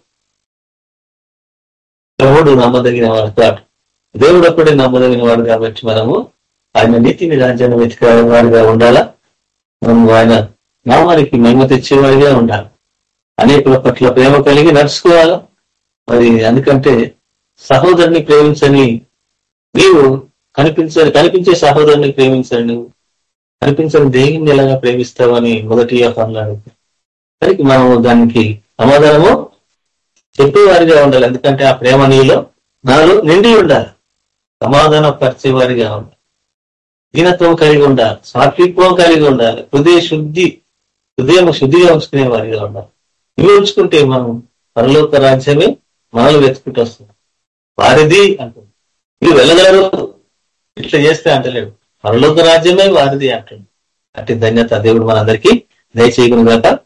ప్రభుడు నమ్మదగిన వాడు కాదు. దేవుడు అప్పుడే నమ్మదగిన వాడు కాబట్టి మనము ఆయన నీతిని రాజ్యాన్ని వెతికే వాడిగా ఉండాలా? మనం ఆయన నామానికి మహిమ తెచ్చేవాడిగా ఉండాలి. అనేకుల పట్ల ప్రేమ కలిగి నడుచుకోవాలా? మరి ఎందుకంటే సహోదరుని ప్రేమించని నీవు కనిపించని కనిపించే సహోదరుని ప్రేమించని నువ్వు కనిపించని దేవుని ఎలాగా ప్రేమిస్తావని మొదటి అన్నాడు మనము దానికి సమాధానము చెప్పేవారిగా ఉండాలి. ఎందుకంటే ఆ ప్రేమ నీలో నాలో నిండి ఉండాలి. సమాధాన పరిచేవారిగా ఉండాలి. దీనత్వం కలిగి ఉండాలి. సాత్విత్వం కలిగి ఉండాలి. హృదయ శుద్ధి హృదయం శుద్ధిగా ఉంచుకునే వారిగా ఉండాలి. ఇవి ఉంచుకుంటే మనం పరలోక రాజ్యమే మనలో వెతుకుంటూ వస్తుంది. వారిది అంటుంది. మీరు వెళ్ళగలరు. ఇట్లా చేస్తే అంటలేడు. పరలోక రాజ్యమే వారిది అంటుంది. అట్టి ధన్యత దేవుడు మనందరికీ దయచేయకుండా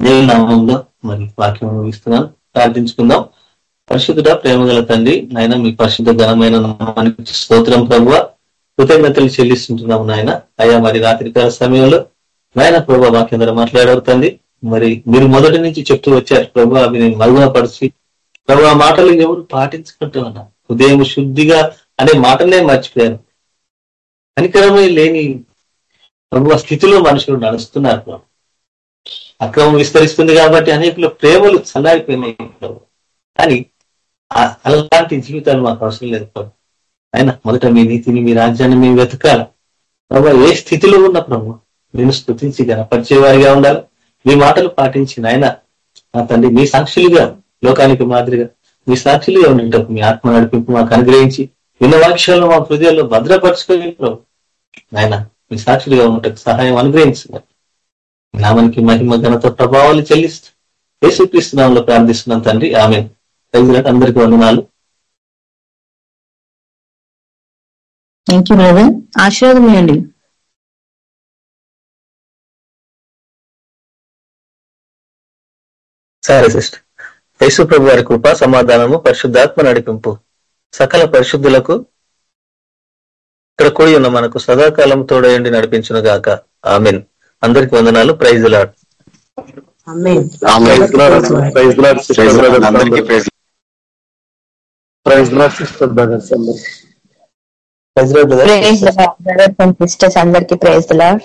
దేవుని నామంలో మరి వాక్యం ముగిస్తున్నాను ప్రార్థించుకుందాం. పరిశుద్ధుడ ప్రేమగల తండ్రి నాయన మీ పరిశుద్ధ ఘనమైన నామానికి స్తోత్రం ప్రభువ. కృతజ్ఞతలు చెల్లిస్తుంటున్నాము నాయన. అయ్యా మరి రాత్రికాల సమయంలో నాయన ప్రభు వాక్యం ద్వారా మాట్లాడవుతుంది మరి మీరు మొదటి నుంచి చెప్తూ వచ్చారు ప్రభు అవి నేను మరుగుపరిచి ప్రభు ఆ మాటలు ఎవరు పాటించుకుంటూ ఉన్నా హృదయం శుద్ధిగా అనే మాటనే మర్చిపోయాను కనికరమే లేని ప్రభు ఆ స్థితిలో మనుషులు నడుస్తున్నారు ప్రభు. అక్రమం విస్తరిస్తుంది కాబట్టి అనేకుల ప్రేమలు చల్లారిపోయినాయి. కానీ ఆ- అలాంటి జీవితాలు మాకు అవసరం లేదు ప్రభు. ఆయన మొదట మీ నీతిని మీ రాజ్యాన్ని మేము వెతకాల. ప్రభు ఏ స్థితిలో ఉన్న ప్రభు నేను స్థుతించి గనపరిచేవారిగా ఉండాలి. మీ మాటలు పాటించి ఆయన నా తండ్రి మీ సాక్షులుగా లోకానికి మాదిరిగా మీ సాక్షులుగా ఉండేటప్పుడు మీ ఆత్మ నడిపింపు మాకు అనుగ్రహించి విన్న వాక్యాలను మా హృదయాల్లో భద్రపరచుకొని ప్రభు ఆయన మీ సాక్షులుగా ఉండటకు సహాయం అనుగ్రహించింది నామానికి మహిమ ఘనత ప్రభావాలు చెల్లిస్తూ యేసుక్రీస్తునామంలో ప్రార్థిస్తున్నాం తండ్రి. ఆమె తగినట్టు అందరికీ వందనాలు. సరే సిస్టర్ యేసు ప్రభు వారి కృప సమాధానము పరిశుద్ధాత్మ నడిపింపు సకల పరిశుద్ధులకు ఇక్కడ కూడి ఉన్న మనకు సదాకాలం తోడయండి నడిపించును గాక ఆమెన్. అందరికి వందనాలు. Praise Lord praise Lord sister brothers అందరికి ప్రైజ్. లాడ్